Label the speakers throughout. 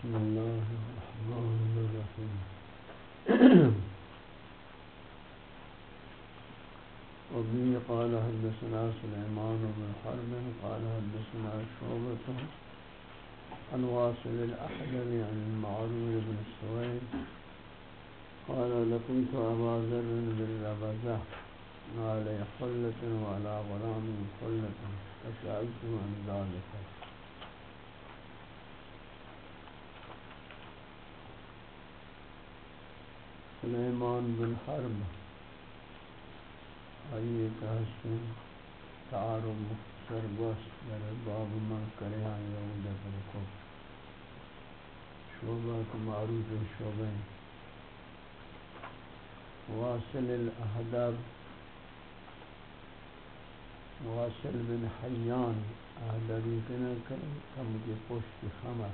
Speaker 1: بسم الله الرحمن الرحيم. وبه قال حدثنا سليمان بن حرب قال حدثنا شعبة عن واصل الأحجم عن المعروف بن السويد قال لكنت أبا ذر بالربزة. علي حلة وعلى غلام حلة فسألت عن ذلك. سليمان بن حرب۔ آئیے کہ ہستیں تعارب مختصر گوشت در باب من کرے ہیں یہودہ پر کو۔ شعبہ کو معروف شعبہ۔ واصل الاحداب۔ واصل بن حیان۔ احدابی کنا کم کے پشت خمر۔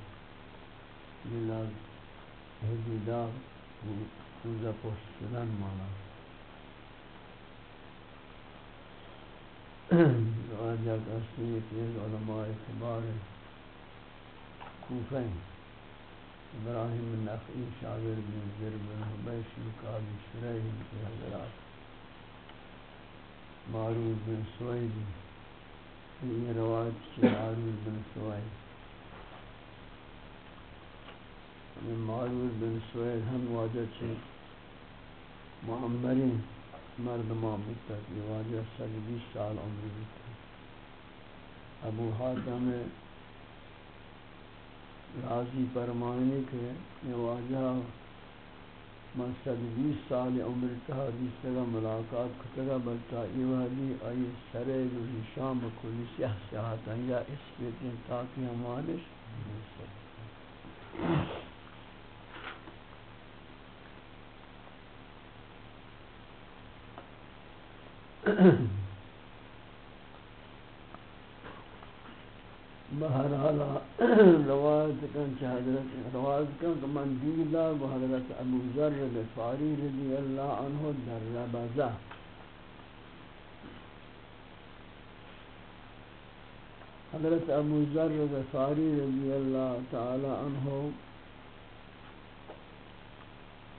Speaker 1: جلال حدیدہ۔ روزہ پشت شدن مانا راجہ کسی ایک علماء کبار کوفین ابراہیم النخعی شاگر بن زر بن حبیش مقابل شرعی کی حضرات معروف بن سویدی یہ روایت کی معروف بن سوید معروف بن سوید ہم واجہ چھے معمرین مرد معمود تک یہ بیس سال عمر بیتا ابو حاتم راضی فرمائنے کے یہ من صد بیس سال عمر کا حدیث کا ملاقات کتگا بلتا یہ آئی سرے روحی شام کلی سیاہ سیاہتا یا اس پیتیں تاکہ ہمانش بہرحال روایت کن چہ حضرت روایت کن کہ من دیدہ و حضرت ابو ذر غفاری رضی اللہ عنہ در ربزہ حضرت ابو ذر غفاری رضی اللہ تعالی عنہ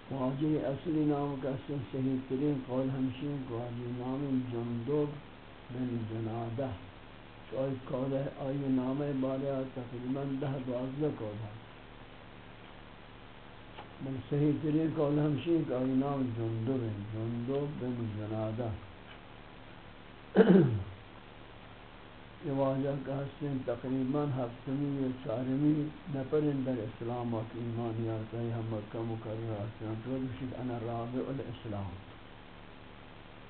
Speaker 1: واجی اصلی نام کا سن صحیح ترین قول ہمشین کو واجی نام جندوب بن جنادہ چوئی قول ہے آئی نام بارے تقریباً دہ دوازدہ قول ہے من صحیح ترین قول ہمشین کو آئی نام جندوب ہے جندوب بن جنادہ یہ واجہ کا حسن تقریباً ہفتمی یا چارمی نفرین در اسلام و ایمان یارتا ہے ہم مکہ مکرر حسن تو بشید انا رابع الاسلام۔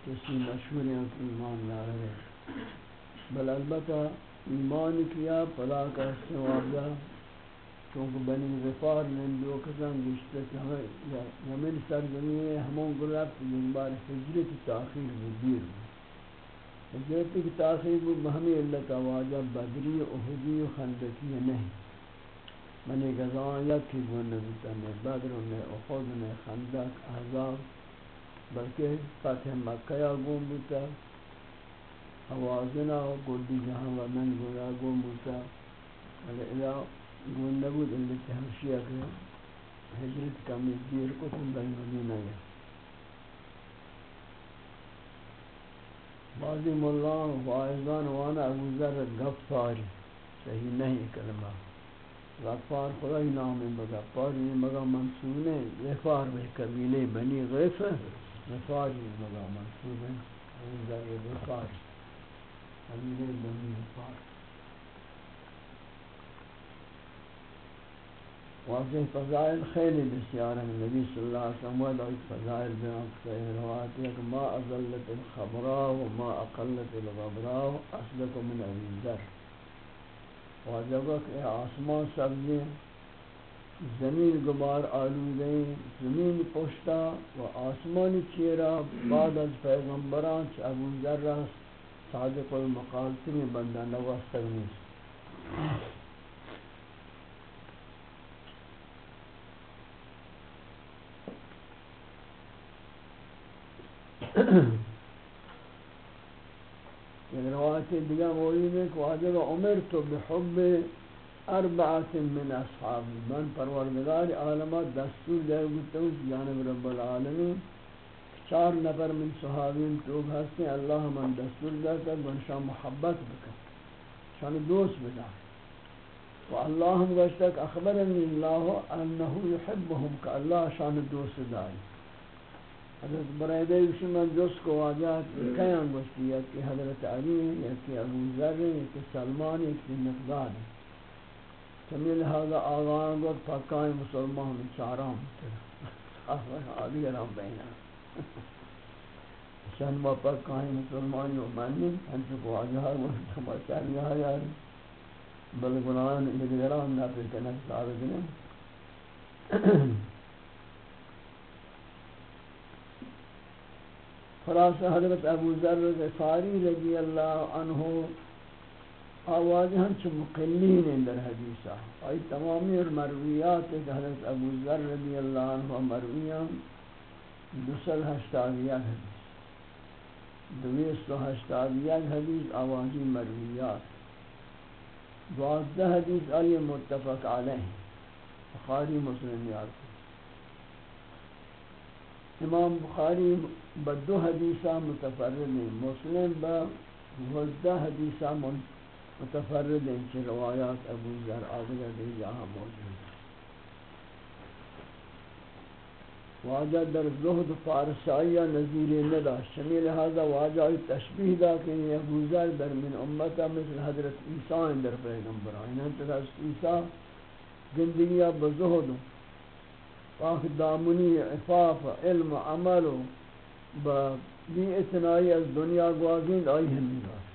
Speaker 1: کسی مشہور ہے کہ ایمان یار ہے۔ بل البتہ ایمان کیا پلا کا حسن واجہ، چونکہ بنی غفار میں دو کسان گشتے کہ ہمیں یمن سرزمین ہے ہمون گرفت یک یعنی بار حجرت تاخیر بدیر ہوئی جیتی کی تاخیر بود بہمی اللہ کا واجہ بدری، احدی و خندقی نہیں۔ منی گزان یکی گون نبیتا نے بدر نے احد نے خندق احزاب بلکہ فتح مکہ یا گون بوتا حوازنا و گلدی جہاں و من گویا گون بوتا الا گون نبود اللہ تحمشیہ کہ حجرت کمی دیر کو تم بین مدینہ یا بعضی ملان وائزان وانا ابو ذر غفاری صحیح نہیں کلمہ. غفار خدا ہی نام ہے غفار یہ مگا منصوب ہے. غفار میں قبیلے بنی غیف غفار یہ مگا منصوب ہے. ابو ذر غفار. قبیلے بنی غفار. واضح فضائل خیلی بسیار ہیں نبی صلی اللہ علیہ وسلم ود ایک فضائل بیان صحیح روایت ہے کہ ما اضلت الخبراء وما اقلت الغبراء اصلک من ابی واجب کہ آسمان سبزی زمین غبار آلودے، زمین پشتا و آسمان چیرا بعد از پیغمبران چ ابو ذر صادق المقال تنی بندہ نواستگ نیست یک روایت دیگر موجود ہے کہ واجب عمر تو بحب اربعات من اصحابی من پروردگار عالمات دستور دے گتا ہوں جانب رب العالمین چار نفر من صحابین تو ہستے اللہ من دستور دیتا گنشا محبت بکن شان دوست بدا و اللہ ہم گوشتک اخبرنی اللہ انہو یحبهم کہ اللہ شان دوست داری۔ حضرت برائدہ اسی من دوست کو واجہت کیان گوشتی ہے کہ حضرت علی ہے یا کہ ابو ذر ہے کہ سلمان ہے کہ مقدار ہے چمیل لہذا آغان گوشت پاکائیں مسلمان میں چارام آدھی رام بینا شان با پاکائیں مسلمان و منی ہنچو کو واجہت گوشت ہمارا چاہیے یاری بل گناہان ادگران نہ پھر کنک ثابت نہیں خلاص حضرت ابو ذر غفاری رضی اللہ عنہ آواز ہم چھ مقلین در حدیثہ آئی تمامی مرویات حضرت ابو ذر رضی اللہ عنہ مرویان دوسل ہشتاویت حدیث۔ دویست و ہشتاویت حدیث آوازی مرویات۔ دوازدہ حدیث آئی متفق علیہ۔ بخاری مسلم یاد۔ امام بخاری با دو حدیثہ متفرد ہیں، مسلم با وزدہ حدیثہ متفرد ہیں چھ روایات ابو ذر آدھگر دی یہاں موجود ہیں۔ واجہ در زہد فارسائیہ نظیر نداشت چمی لہذا واجہ تشبیح دا کہ یہ ابو ذر در من امتا مثل حضرت عیسیٰ در پیغمبران یعنی انتظر عیسیٰ زندگیہ بزہد ہوں پاک دامنی عفاف، علم، عمل با بی اتنائی از دنیا گوازین آئی ہمی راست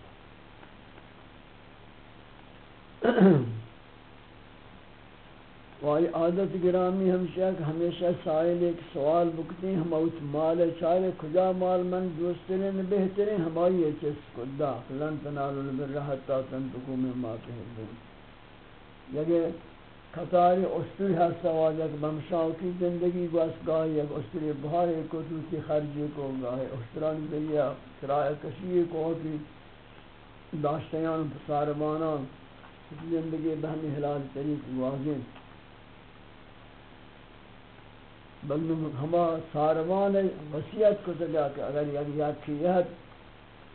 Speaker 1: وائی عادت گرامی ہمشہ کہ ہمیشہ سائل ایک سوال بکتے ہیں، ہم اوت مال چارے، کجا مال من دوسترین بہترین ہمائی ہے چیز کدا لن تنالو البر حتی تنتکو میں ما تحبون یعنی کتاری استری ہستا واجہ بمشاو کی زندگی گوست گاہی ایک استری بہاری کو توسی خرجی کو گاہی استران ذریعہ کرایہ کشی کو کی داشتیان ساربانان زندگی بہمی حلال طریق واضح بلکہ ہما ساربان وسیعت کو سجا کہ اگر یک یک کی یہت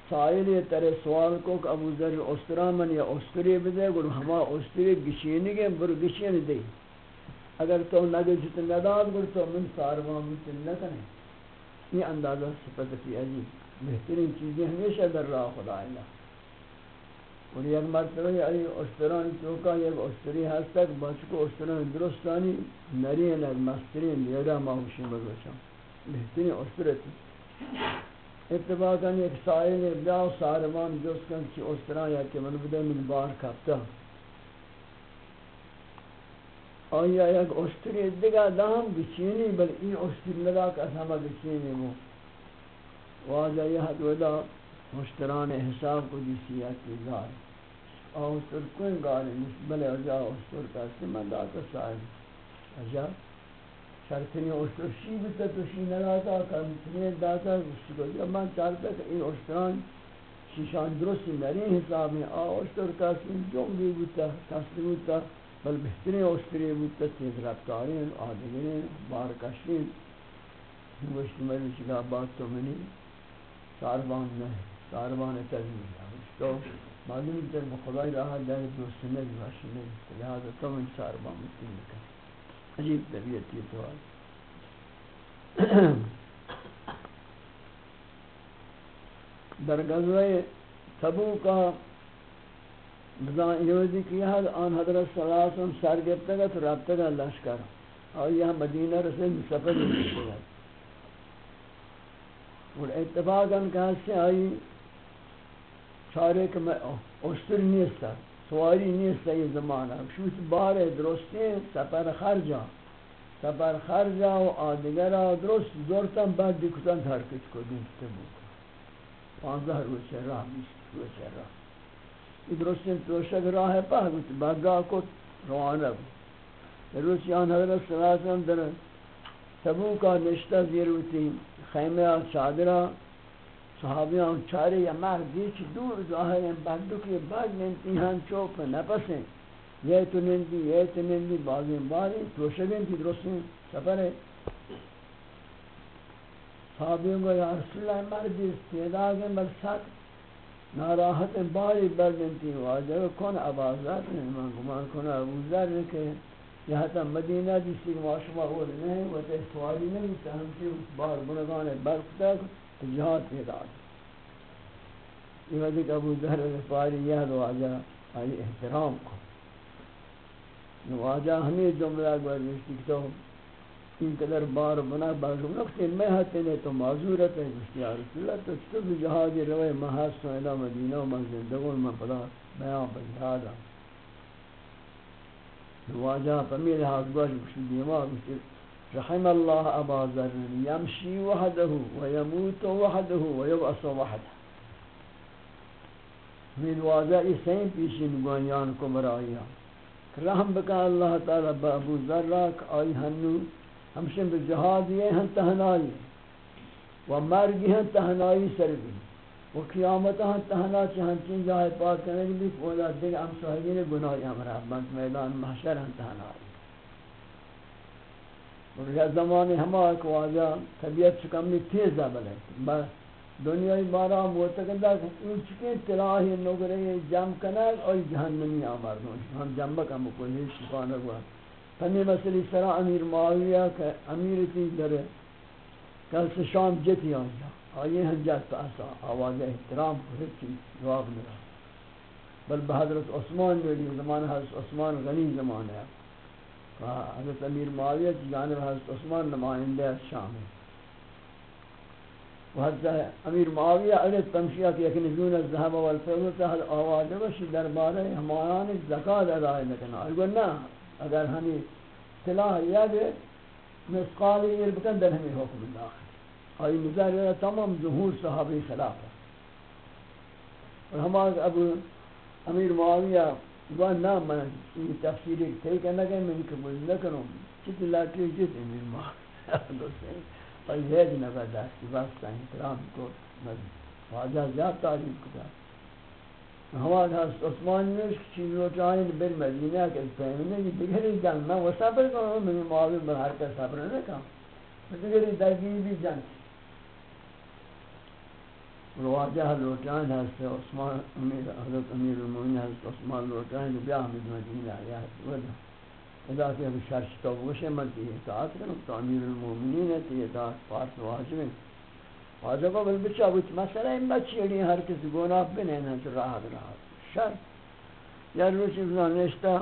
Speaker 1: سائل یہ ترے سوال کو کہ ابو ذر استرا من یا استری بدے، گل ہما استری گشینی کے بر گشین دے۔ اگر تو نہ جت نداد گل تو من ساروا من نہ کنے یہ اندازہ صفت کی عجیب بہترین چیزیں ہمیشہ در راہ خدا اللہ اور یک مرتبہ علی استران چوکا یک استری ہست تک بچ کو استران درستانی، نرین مسترین لیرا ماہوشی بگوشم بہترین استرتی اتفاقاً ایک سائل بیا و سارمان جس کن چی اس طرح یا کہ من بدے من بار کپتا آیا یک اشتری دیگا دام بچینی، بل این اشتری لگا کہ ہمہ بچینی مو واجہ یہ حد ودا اشتران حساب کو جسی یا کی گار آہ اشتر کوئی گاری بلے اجا اشتر کا سمن داتا سائل۔ عجب شرطنی اشترشی بیتا تو شی نلاتا کمتنی داتا گوشتی کو من چارتا کہ این اشتران شیشان درستی نری حسابی آ اشتر کسی جنگی بیتا کسی بیتا بل بہترین اشتری بیتا تیز رفتارین آدگرین بارکشین گوشتی مری چکا بات تو منی ساربان نہیں ساربان تجمیل ہے تو معلوم تر بخدای راہ در دوست نہیں باشی نہیں لہذا تو من ساربان متین کریں عجیب طبیعت یہ تو در غزوہ تبو کا بزان یہودی کیا ہے، آن حضرت صلی اللہ علیہ وسلم سر گفتے گا تو رابطہ گا لشکر۔ اور یہاں مدینہ رسے سفر گفتے گا۔ اور اتفاقاً کہا سے آئی، چارے کہ میں اشتر نیستا سواری نیست این زمانه. شوت بار درسته سفر خرجا. سفر خرجا و آدگر را درست زورتن بعد دیکتن ترکت کدیم تبو پانزه روز راه بیست روز راه این درسته توشک راه په بود. بگا کت روانه بود. روسیان حضرت صلی اللہ علیہ در تبوک نشته زیروتی خیمه چادرها صحابیان چارے یا مردی چی دور ظاہر ہیں بندو کی بعد ننتی ہن چوپ نفس. ہیں یہ تو ننتی یہ تو ننتی بازیں بازیں توشگیں تھی درستیں سفر ہے صحابیوں کو یا رسول اللہ مردی استعداد ہیں بل ساتھ ناراحت باری بردنتی واجہ کن عبازات ابازر من گمان کن ابو ذر کہ یہاں تا مدینہ جسی معاشمہ ہو نہیں وہ تے سوالی نہیں تا ہم کی بار بنگانے برف تک جہاد پیدا یہ وجہ کہ ابو ذر غفاری یہ دو آجا آئی احترام کو۔ نواجہ ہمیں جملہ گوشتی کہ این قدر بار بنا بازم نقطه میں ہاں ہتے نے تو معذورت ہے یا رسول اللہ تو تو بھی جہاد روئے محاس ہاں تو الہ مدینہ و من زندگون من پدا بیان پر بجہادا ہاں۔ واجہ پمیر حاض گوش بشی دیما بشی رحم اللہ ابا ذر یمشی وحده ویموت وحده ویبعص وحده. من واجہ اس سین پیشین گوانیان کو برائیان رحم بکا اللہ تعالی با ابو ذر راک آئی ہنو. ہمشن به جهادی ہیں تہنائی و مرگی ہیں، تہنائی سر بھی و قیامت ہیں، تہنا چہن چین جائے پاک کرنے کے لیے پولا دیکھ ہم صحیحین گناہی ہمارا بند میدان محشر ہیں، تہنائی. اور یہ زمانے ہمارا کو آجا طبیعت چکمنی تیز ہے بلے۔ دنیای بارا موتقندہ این چکے تلاہی نگرے جم کنگ اور جہنمی آمار آمردون ہم جمع کا مکلی شفانہ ہوا پنی مسئلی سرا امیر معاویہ کہ امیر تھی در کل سے شام جتی آئیا آئیے ہم جات پاسا آواز احترام کو ہر جواب ملا بل بحضرت عثمان میری زمان حضرت عثمان غنی زمان ہے۔ ہاں، حضرت امیر معاویہ کی جانب حضرت عثمان نمائندہ شام ہے۔ حضرت امیر معاویہ علیہ تمشیہ کی ایک نزون الزہب والفضل تحت آواز وشی دربارے ہمایان زکاة ادائے لکنا اگر نا اگر ہمیں سلاح یاد مسقال یہ بکن در ہمیں حکم داخل۔ آئی مظاہر تمام ظہور صحابی خلاف ہے۔ اور ہمارے ابو امیر معاویہ وہ نام من یہ تفسیر ایک تھی کہ نہ کہ میں قبول نہ کروں چت لاکی جت امیر معاویہ اور یہ نہ برداشت واسطہ احترام کو واجہ زیادہ تعریف کرتا ہوا ہست عثمان نے چیز رو چاہیں بر مدینہ کے فہمنے کی دیگری جنگ میں وہ صبر کروں میں معاوض بہار کا صبر نہ کام دیگری درگی بھی جنگ رواجہ لوٹان ہست عثمان امیر حضرت امیر المومنین حضرت عثمان لوٹان بیا حمد مدینہ یا ودا. ادا کہ ابھی شرش تو وشے مرتی اطاعت کرو، تو امیر المومنین ہے تو اطاعت فارس واجب ہے واجب بل بچا بچ مسئلہ این بچی ہر کسی گناہ بنے نہ تو راہ راہ شر یا روش ابن نشتا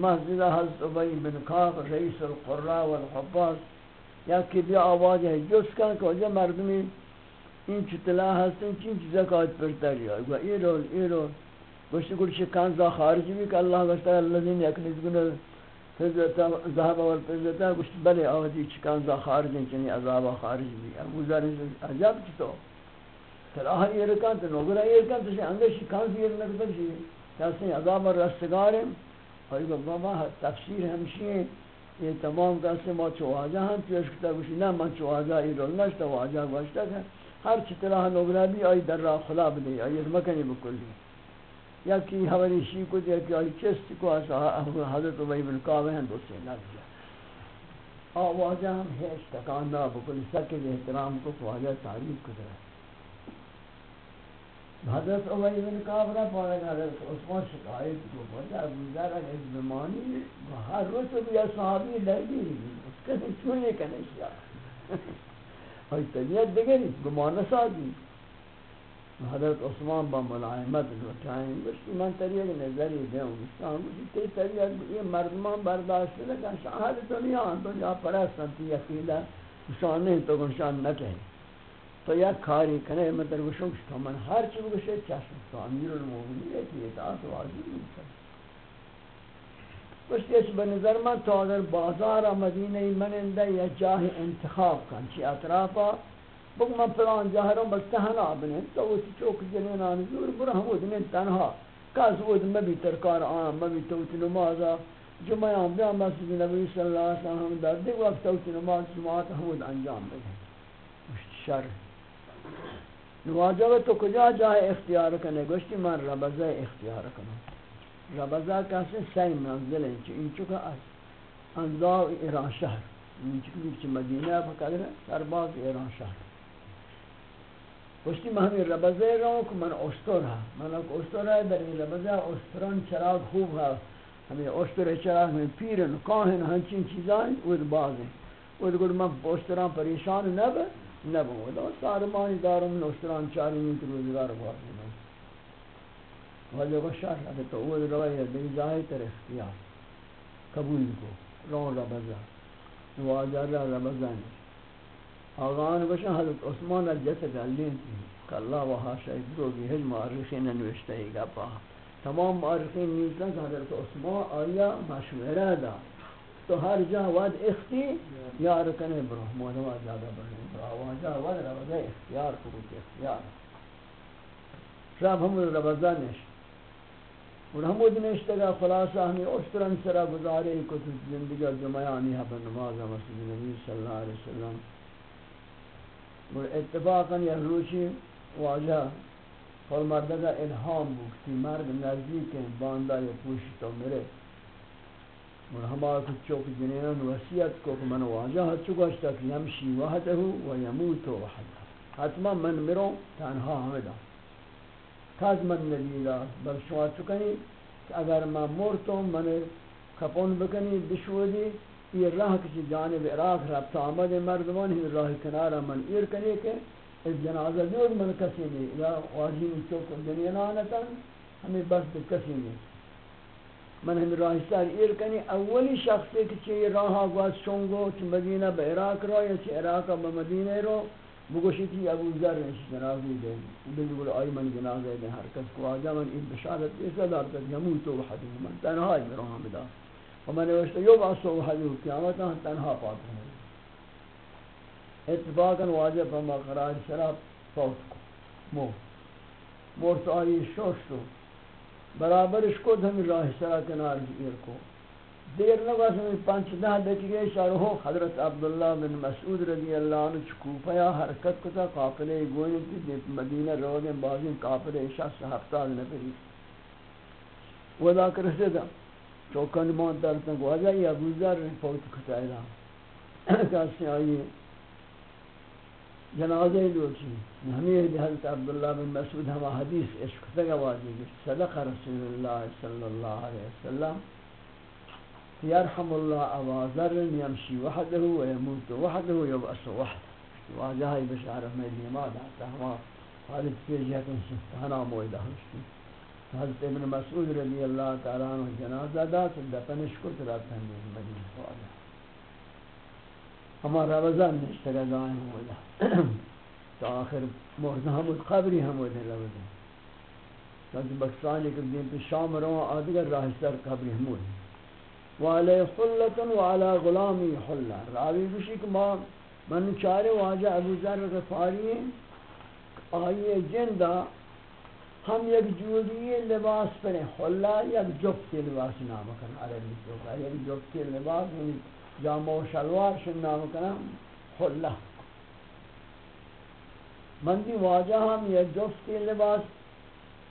Speaker 1: مسجد حضرت ابی بن کعب، رئیس القراء والحفاظ یا کہ بھی آواز ہے، جس کن کہ مردمی این چطلا هستن چین چی زکاة پرتر یا. گو ای رول ای رول. گوشتی گوشتی کنزا خارجی بھی کہ اللہ گوشتا اللذین یکنیز گنر فزتا ذهب والفزتا گوشت بله، آوازی چکان زا خارج چنی یعنی عذاب خارج بھی ابو ذر عجب تو؟ تراہ ایرکان تو نوگرا ایرکان تو. اندر شکان زیر نکتر شی کسی عذاب رستگارم اور بابا، تفسیر ہمشی یہ تمام کسی ما چواجہ ہم پیش کتا گوشی نا من چواجہ ای رول نشتا واجہ گوشتا کہ ہر چی طرح نوگرا بھی آئی در را خلا بدے آئی مکنی بکلی۔ یا کی حوالی شی کو دیا کہ علی چست کو حضرت عبی بن کعب ہیں دوسرے لگ گیا آوازہ ہم ہیش تکان دا بکل سکر احترام کو خواجہ تعریف کو دیا۔ حضرت عبی بن کعب را پاڑا کہ حضرت عثمان شکایت کو بوجہ ابو ذر اگر زمانی ہر روز تو بھی صحابی لگی اس کا چونے کا نشیا طبیعت دیگری گمان سادی حضرت عثمان با ملائمت لوٹائیں گوشتی من طریق نظری دیں گوشتان گوشتی تی طریق یہ مردمان برداشت لگا شاہد دنیا دنیا پرستن تی اقیدہ شان نہیں تو گوشان نہ کہیں تو یک کاری کنے میں در من ہر چی گوشتے چشم تو امیر المومنی ہے کہ اطاعت واجب نہیں کرتا گوشتی اس بنظر من تو اگر بازار مدینہ منندہ یا جاہ انتخاب کن چی اطرافا بگو من پلان جاہروں بس تہنا بنے تو اسی چوک جنین آنی زور برا ہم ود من تنہا، کاز ود مبی ترکار آن مبی توتی نمازا جمعیان بیا مسجد نبی صلی اللہ علیہ وسلم در دیگ وقت توتی نماز جمعات ہم انجام بگن مشت شر۔ نواجہ تو کجا جائے اختیار کنے، گوشتی من ربزہ اختیار کنم ربزا بزرگ کسی سی منزل ہیں چھو انچو کا انداز ایران شہر انچو کی مدینہ پکڑ رہے سرباز ایران شہر پشتی مهمی ربزه را که من اشتر من اک ہے در این ربزه اوستران چراغ خوب ہے ہمیں اشتر چراغ همین پیرن کاهن همچین چیزان باز بازه اود گفت من اوستران پریشان نبه نبه اود سارمانی دارم من اشتران چاری میتر روزگار بازه وجہ کو شرح ہے تو وہ روایت دی جائے تر اختیار قبول کو رو ربزہ واجر ربزہ نہیں آغان بشن حضرت عثمان الجت گلین تھی کہ اللہ وہا شاید دو بھی ہج معرخین نوشتے ہی گا پا تمام معرخین نیزن کہ حضرت عثمان آیا مشورہ دا تو ہر جا ود اختی یا رکنے برو مولوا زیادہ برنے برو واجہ ود ربزہ اختیار کرو اختیار شب ہم ربزہ نشت اور حمود نشتے گا خلاصہ ہمیں اشترن سرا گزارے کو تو زندگی جمعیانی ہے پر نماز ہاں مسجد نبی صلی اللہ علیہ وسلم۔ اور اتفاقا یہ روچی واجہ فل مردگا الہام بکتی۔ مرد نزدیک ہیں، باندہ یا پوشی تو میرے اور ہمارا کچھ چوک جنینان وسیعت کو کہ من واجہ چکا اشتا کہ یمشی وحدہ و یموت وحدہ۔ حتما من مروں، تنہا ہمیں دا کاز من نبیلا بل شما چکنی کہ اگر من مرتم، من کپون بکنی، بشودی یہ راہ کسی جانب عراق رب آمد مردمان ہی راہ کنارا من ایر کنی کہ اس جنازہ جور من کسی نہیں یا واجین چوک دنیا نانتا ہمیں بس کسی نہیں من ہم راہ سار ایر کنی. اولی شخص کہ چی راہ آگواز چونگو چی مدینہ با عراق رو یا چی عراق با مدینہ رو بگوشی تھی ابو ذر جنازی دے بلگل آئی من جنازہ دے، ہر کس کو آجا من این بشارت ایسا دارتا یموتو وحدو من تنہائی میرا ہم دا۔ ومن نوشتا یو باسو وحدو قیامتا ہم تنہا پاتا ہوں۔ اتفاقا واجب ہم قرار شراب فوت کو مو مورت آئی شوشتو برابرش کو ہم راہ سرا کنار گیر کو۔ دیر نہ بس میں پانچ دہ دقیقے شرح حضرت عبداللہ بن مسعود رضی اللہ عنہ چکوفہ یا حرکت کتا قافلے گوئن کی مدینہ روگیں بازیں قافلے شخص ہفتہ نفری ودا کرسے دا۔ چوکن مان درتا کو وجہ یہ ابو ذر کتا ہے کسی آئیے۔ جنازے لوچی ہمیں حضرت عبداللہ بن مسعود ہما حدیث عشق تگا واجی صدق رسول اللہ صلی اللہ علیہ وسلم۔ يرحم الله أبا ذر يمشي وحده ويموت وحده ويبأس وحده واجهي بشعر مدينة ما دعته ما حالت في جهة سبحانه مويده حضرت ابن مسعود رضی اللہ تعالیٰ عنہ جنازہ دا تو دفنش کو تراتا ہے مدینہ واجہ ہمارا رمضان نشتگا دائیں ہوئے تو آخر محضر حمود قبری حمود رمضان تو بکسانی کے دین شام رواں آدگر راہ سر قبری حمود وعلی خلت وعلی غلامی حلہ۔ راوی بشی کہ ما من چارے واجہ ابو ذر غفاری آئیے جندہ۔ ہم یک جوڑی لباس پریں حلہ، یک جفتی لباس نام کرنا۔ عربی چوکا یک جفتی لباس یعنی جامع و شلوار شن نام کرنا۔ حلہ۔ مندی واجہ ہم یک جفتی لباس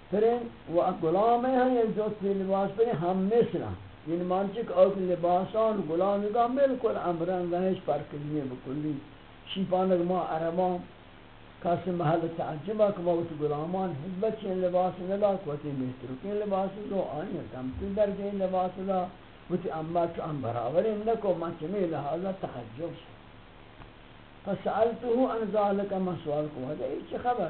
Speaker 1: پریں۔ و غلام ہیں، یک جفتی لباس پریں۔ ہم مثلا این مانچک اوک لباسان غلامگا بالکل امران گهش فرق نہیں بکلی شیپانک ما عربان کسی محل تعجبہ کہ وقت غلامان حضبت چین لباس ندا کوتی بہتر کین لباس دو آنی کم تو در گئی لباس دا وتی اما چو ام برابر نکو، من چمی لحاظا تحجب شد. فسألته عن ذلك ما سوال کو هذا ايش خبر؟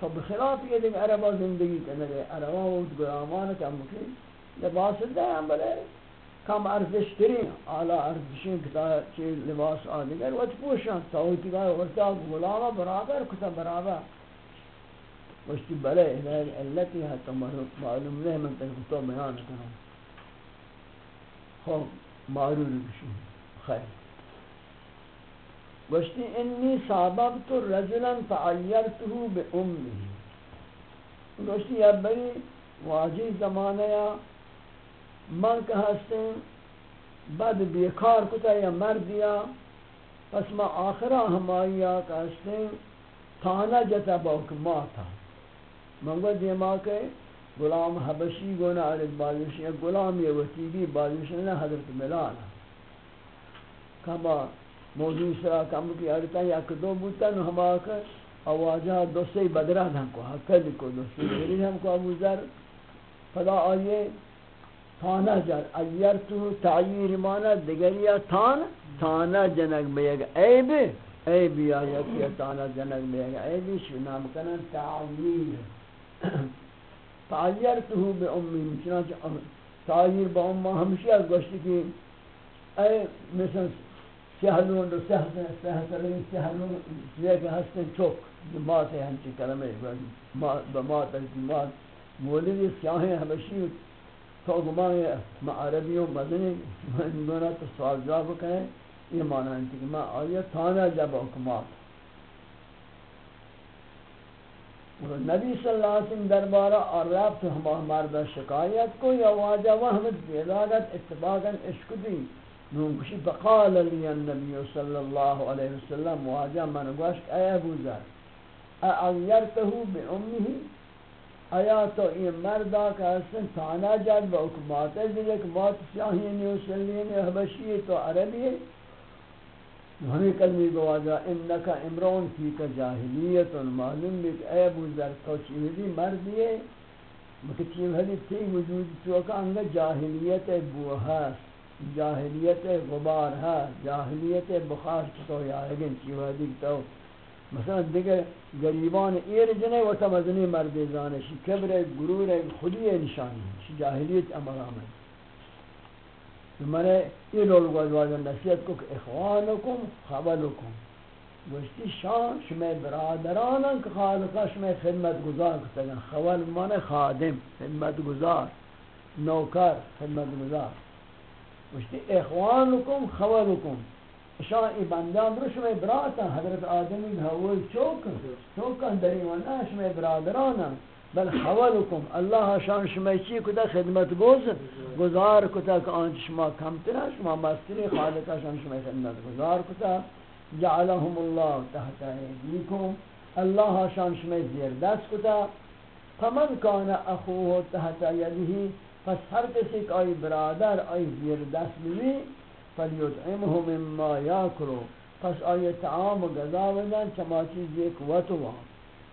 Speaker 1: فبخلاف يدك عربا زندگی کنگے عربا وقت غلامان کم مکین لباس دے ہم بلے، کم ارزش ترین اعلی ارزشین کتا چی لباس آدگر وچ پوشن تاوتی گاہ ورطا غلاما برابر، کتا برابر۔ وشتی بلے علتی ہے، تو معلوم نہیں من تک تو بیان کروں خوب معلوم بشین خیر۔ وشتی انی ساببت رجلا فعیرته بے امی وشتی یا واجی زمانہ یا من که هستیم بد بیکار کتا یا مردیا پس ما آخرا ہمایا کہ ہستیم تانا جتا باک ماتا من گو دیما کہ غلام حبشی گونا علیت بازشی غلام یہ وطیبی بازشی نا حضرت ملالا کما موضوع سرا کم کی ارتا یا کدو بوتا نو ہما کہ آواجہ دو سی بدران ہم کو حقل کو دو سی بدرین ہم کو ابو ذر. فدا آئیے تانا جر ایر تو تعییر مانا دگریا تان، تانا جنگ بیگ عیب عیب آیا کیا تانا جنگ بیگ عیب، شو نام کنن تعییر. تعیر تو بے امی، چنانچہ تعییر با امہ ہمشی از گوشتی کی، اے مثلا سہلون رو سہلون سہلون سہلون یہ کہ چوک مات ہے ہنچی کلمہ بمات ہے مات مولوی سیاہیں حبشی تو گمان ما عربی و مدنی من دونا تو سوال جواب کہیں یہ معنی ہے کہ ما آیا تانا جب حکمات نبی صلی اللہ علیہ وسلم دربارہ اور رب تو ہم مردہ شکایت کو یا واجہ وحمد بیدادت اتباقا عشق دی۔ نونکشی فقال لی النبی صلی اللہ علیہ وسلم، واجہ، من گوشت، اے ابو ذر اعیرتہو بی امی آیا تو یہ مردا کا حسن تانا جاد با حکمات ہے جی، کہ مات سیاہین و سلین حبشی تو عربی ہے۔ ہمیں کلمی گوازا، انکا امرون کی کا جاہلیت معلوم بھی کہ اے ابو ذر تو چیزی مردی ہے۔ مکہ حدی تھی وجود تو کا انگا جاہلیت بو ہے جاہلیت غبار ہے جاہلیت بخار تو یا لیکن چیز حدی تو۔ مثلا دیگر گریبان ایر جنے و تمزنی مردی زانشی کبر گرور خودی نشانی، شی جاہلیت امر آمد. میں یہ لوگ واجہ نصیحت کو کہ اخوانکم خبلکم گوشتی شان شمی برادرانن کہ خالقہ شمی خدمت گزار کتگن خول من خادم خدمت گزار نوکر خدمت گزار گوشتی اخوانکم خولکم شان ای بندان برو شمی براتن، حضرت آدمی بھاوی چوکن چوکن دری ونہ شمی برادرانن بل حولکم الله شان شما چی کدا خدمت گوز، گزار کتا که آن شما کمتر شما مستری خالق شان شما خدمت گزار کتا. جعلهم الله تحت ایدیکم. الله شان شما زیر دست کتا. فمن کان اخوه تحت یده، پس هر کسی که آی برادر، آی زیر دست ببی فلیطعمه مما یاکلو پس آی تعام و غذا بدن چما چیز یک وتو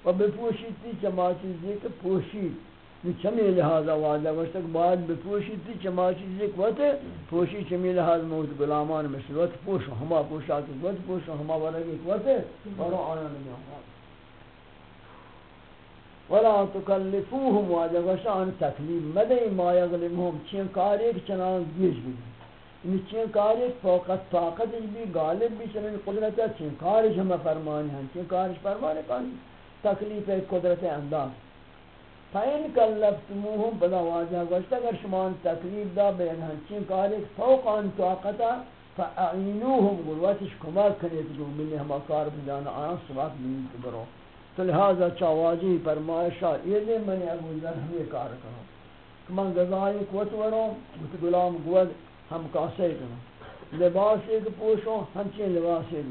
Speaker 1: و بپوشید تی چما چیزی که پوشید۔ چمی لحاظا واجہ وشتک بعد بپوشید تی چما چیزی که وقت پوشی چمی لحاظ موت غلامان مثل وقت پوشو۔ ہما پوشا کی وقت پوشو۔ ہما ورگی وقت برو آیا نمی آمد ولا تکلفوهم واجہ وشتا ان تکلیف مدئی ما یغلبهم چین کاری چنان گیش بگی این کاری فوقت طاقت بھی غالب بھی چنان قدرت ہے، چین کاری ہم فرمانی ہیں، چین کاری فرمانی کانی تکلیف قدرت انداز۔ فین کلفتموهم، بلا واجہ گوشت، اگر شما تکلیف دا بین ہنچین کاری فوق ان طاقتا فاعینوهم گلواتش کمال کنید گو منی ہما کار بدانا آن سبات بینید برو۔ تو لہذا چاواجی فرمائشا، یہ دے منی ابو ذر ہم یہ کار کرو کہ من غذائی قوت ورو مت غلام گود ہم کاسے کرو لباس ایک پوشو ہم ہمچین لباس ایک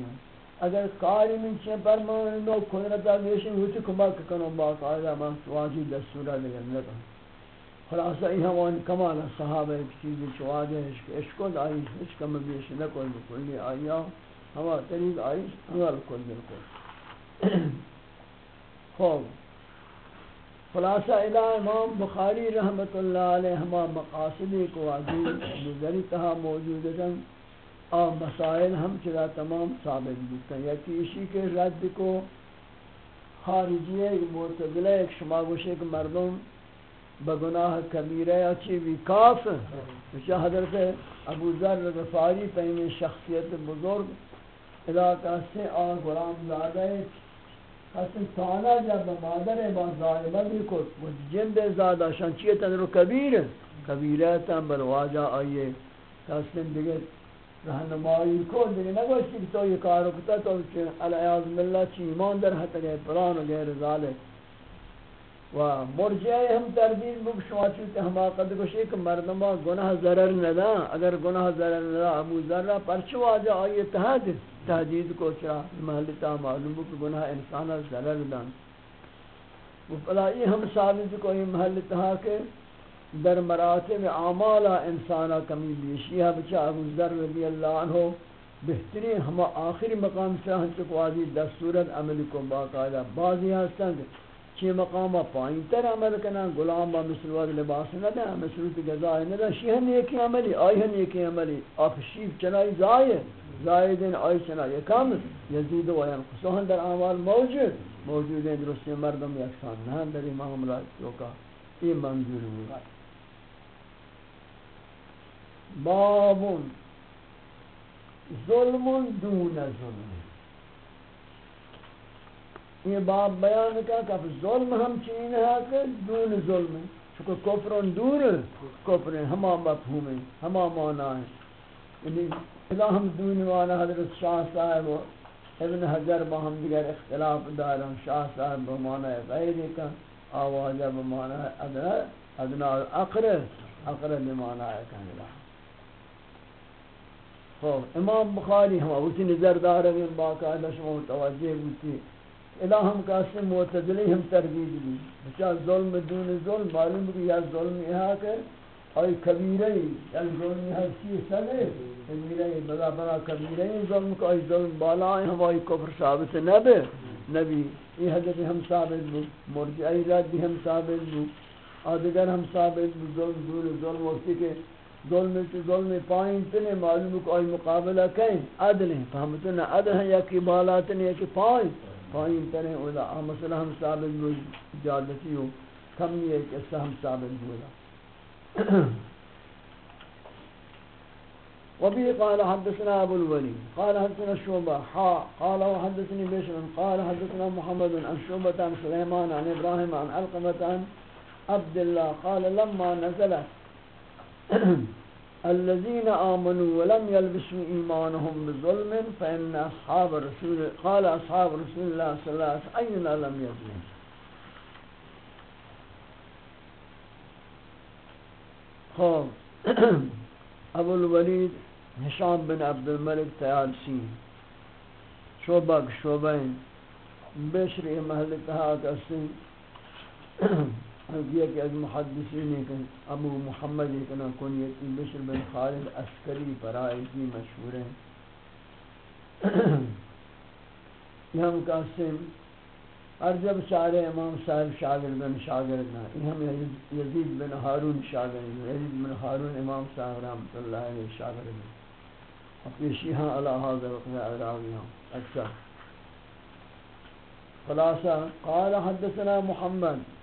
Speaker 1: اگر کاری من چه فرمان نو قدرت آگیشن ہوتی کمک کنو با قائدہ من واجی دستورہ لگر نکن خلاصہ این ہمان کمال صحابہ ایک چیزی چواجہ عشق آئی ہچ کم بیش نکن بکلی آیا ہوا طریق آئی ہوا بکل بلکل خوب خلاصہ الہ امام بخاری رحمت اللہ علیہ ہما مقاصدی کو عزیز بزری تہا موجود ہے اور مسائل ہم چرا تمام ثابت بودتا ہیں۔ یکی اسی کے رد کو خارجی ایک معتدلہ ایک شما گوشے کہ مردم بگناہ کبیرہ اچھی بھی کاف۔ اچھا حضرت ابو ذر غفاری پہنے شخصیت بزرگ علاقہ سے آن غرام زادہ حسن تانا جب مادر با ظالمہ بھی کو جن زادہ شنچیتا رو کبیر؟ کبیرہ تن بلواجہ آئیے تسلیم دیگر رہنمائی کو دیگه نگوشتی که تو یہ کارو کتا تو علیاذ بالله چی ایمان در حتی پران و غیر ذالک. و مرجعه ہم تردید بک شما چوتے حماقت گوشی کہ مردمہ گناہ ضرر ندا، اگر گناہ ضرر ندا ابو ذرہ پرچو آجا آئی تحد تحدید کو چرا محلتا معلوم بک گناہ انسانا ضرر دان و فلائی ہم ثابت کو یہ محلتا کہ در مراتب اعمال انسانا کمی بیشی ہے بچا ابو ذر رضی اللہ عنہ بہترین ہما آخری مقام سے ہم چکو دستورت عمل کو باقاعدہ، بعضی ہستن چی مقامہ پائیں تر عمل کنا غلام با مثل وقت لباس نہ دیں مثل تی غذا نہ دیں شیہ نیکی عملی آئی نیکی عملی آپ شیف چنائی زائے زائدین آئی چنائی کم یزید و ینقصوہن در اعمال موجود موجود ہیں درستی مردم یکسان نہ در امام اللہ چوکا یہ منظور ہوگا بابون ظلم دون ظلم. یہ باب بیان کا کہ ظلم ہم چین ہے کہ دون ظلم ہے۔ چونکہ کفرن دور کفر ہما مفہوم ہے ہما معنی ہے یعنی اذا ہم دون وانا حضرت شاہ صاحب و ابن حجر با ہم دیگر اختلاف دارم شاہ صاحب بمعنی غیر کا آوازہ بمعنی ادنا ادنا اقرب اقرب بمعنی ہے کہنے خب، امام بخاری ہم اسی نظر دار ہیں باقاعدہ شما متوجہ ہوتی الہ ہم کاسے معتدلی ہم تردید دی بچا ظلم دون ظلم، معلوم کہ یا ظلم یہاں کہ آئی کبیرہ یا ظلم یہاں سی سلے کبیرہ بلا بلا کبیرہ ظلم کا، آئی ظلم بالا ہے ہم آئی کفر ثابت نبی نبی، یہ حضرت ہم ثابت بو مرجعی رد بھی ہم ثابت بو۔ آدگر ہم ثابت بو، ظلم دون ظلم، وقتی کہ ظلم تو ظلم پائیں تنے معلوم کو آئی مقابلہ کہیں۔ عدل ہیں فہمتنا عدل ہیں یا کی بالاتن یا کی پائیں۔ پائیں تنے اولا مثلا ہم ثابت بو جادتی ہو کم یہ قصہ ہم ثابت بولا وبه قال حدثنا ابو الولي قال حدثنا شعبة حا قال وحدثني بشر قال حدثنا محمد عن شعبة عن سليمان عن إبراهيم عن علقمة عن عبد الله قال لما نزلت الذين آمنوا ولم يلبسوا إيمانهم بظلم فإن أصحاب الرسول قال أصحاب رسول الله صلى الله عليه وسلم أينا لم يظلم؟ خب. أبو الولید هشام بن عبد الملك تیالسی شعبہ شعبین بشری محل تحاک اسن یہ کہ از محدثین کہ ابو محمد کنا کنیت بشر بن خالد عسکری پرائے کی مشہور ہیں۔ یہ ہم قاسم ارجب شاعر امام صاحب شاگرد بن شاگرد نا یہ ہم یزید بن ہارون شاگرد یزید بن ہارون امام صاحب رحمۃ اللہ علیہ شاگرد ہیں۔ اپنی شیحہ ہاں، علی حاضر وقت اعراضیاں اچھا۔ خلاصہ، قال حدثنا محمد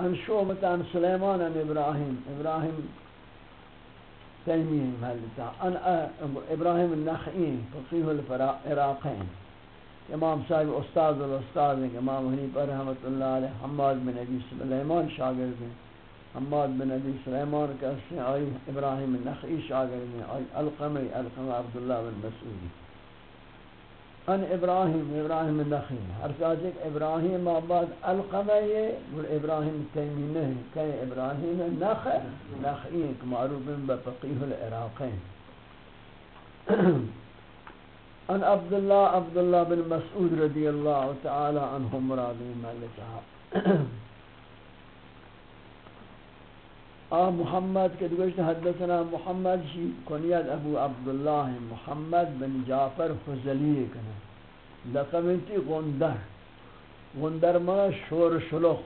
Speaker 1: عن شعبة عن سليمان عن إبراهيم إبراهيم تيمين مهلتا عن إبراهيم النخعي فقيه العراقين امام صاحب استاد الاستاذ امام حنیف رحمۃ اللہ علیہ، حماد بن ابی سلیمان شاگرد ہیں، حماد بن ابی سلیمان کا آئی ابراہیم النخعی شاگرد ہیں، آئی القمی القمی عبداللہ بن مسعودی ان ابراہیم ابراہیم نخیم۔ ہر ساتھ ایک ابراہیم آباد القمہ یہ اور ابراہیم تیمی نہیں، کہ ابراہیم نخ نخی ایک معروف بفقیح العراقین ان عبداللہ عبداللہ بن مسعود رضی اللہ تعالی عنہ مرادی ملکہ آ محمد کے دوشت حدثنا محمد شی کنیت ابو عبداللہ محمد بن جعفر فضلی کنا لقب انتی غندر۔ غندر ما شور شلوخ۔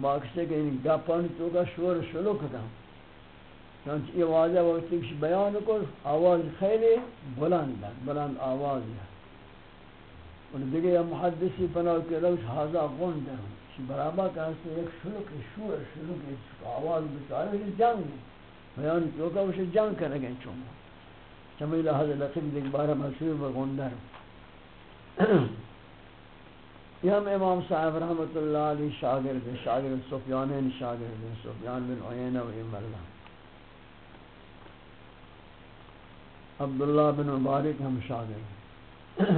Speaker 1: ماکسے کہ یعنی گپان تو کا شور شلوخ دا چونچہ یہ واضح وقتی کش بیان کو آواز خیلی بلند در بلند آواز ہے۔ اور دیگه یا محدثی پناہ کے روش حاضر غندر ہوں۔ برابر کہتے ایک شلوک شور شلوک آواز بچارے یہ جنگ بیان کیوں کہ اسے جنگ کرنے گئے چون۔ چمی لحظ لقب دیکھ، بارہ مشہور بغندر۔ یہ ہم امام صاحب رحمت اللہ علیہ شاگرد شاگرد سفیان شاگرد سفیان بن عینہ و ام اللہ۔ عبداللہ بن مبارک ہم شاگرد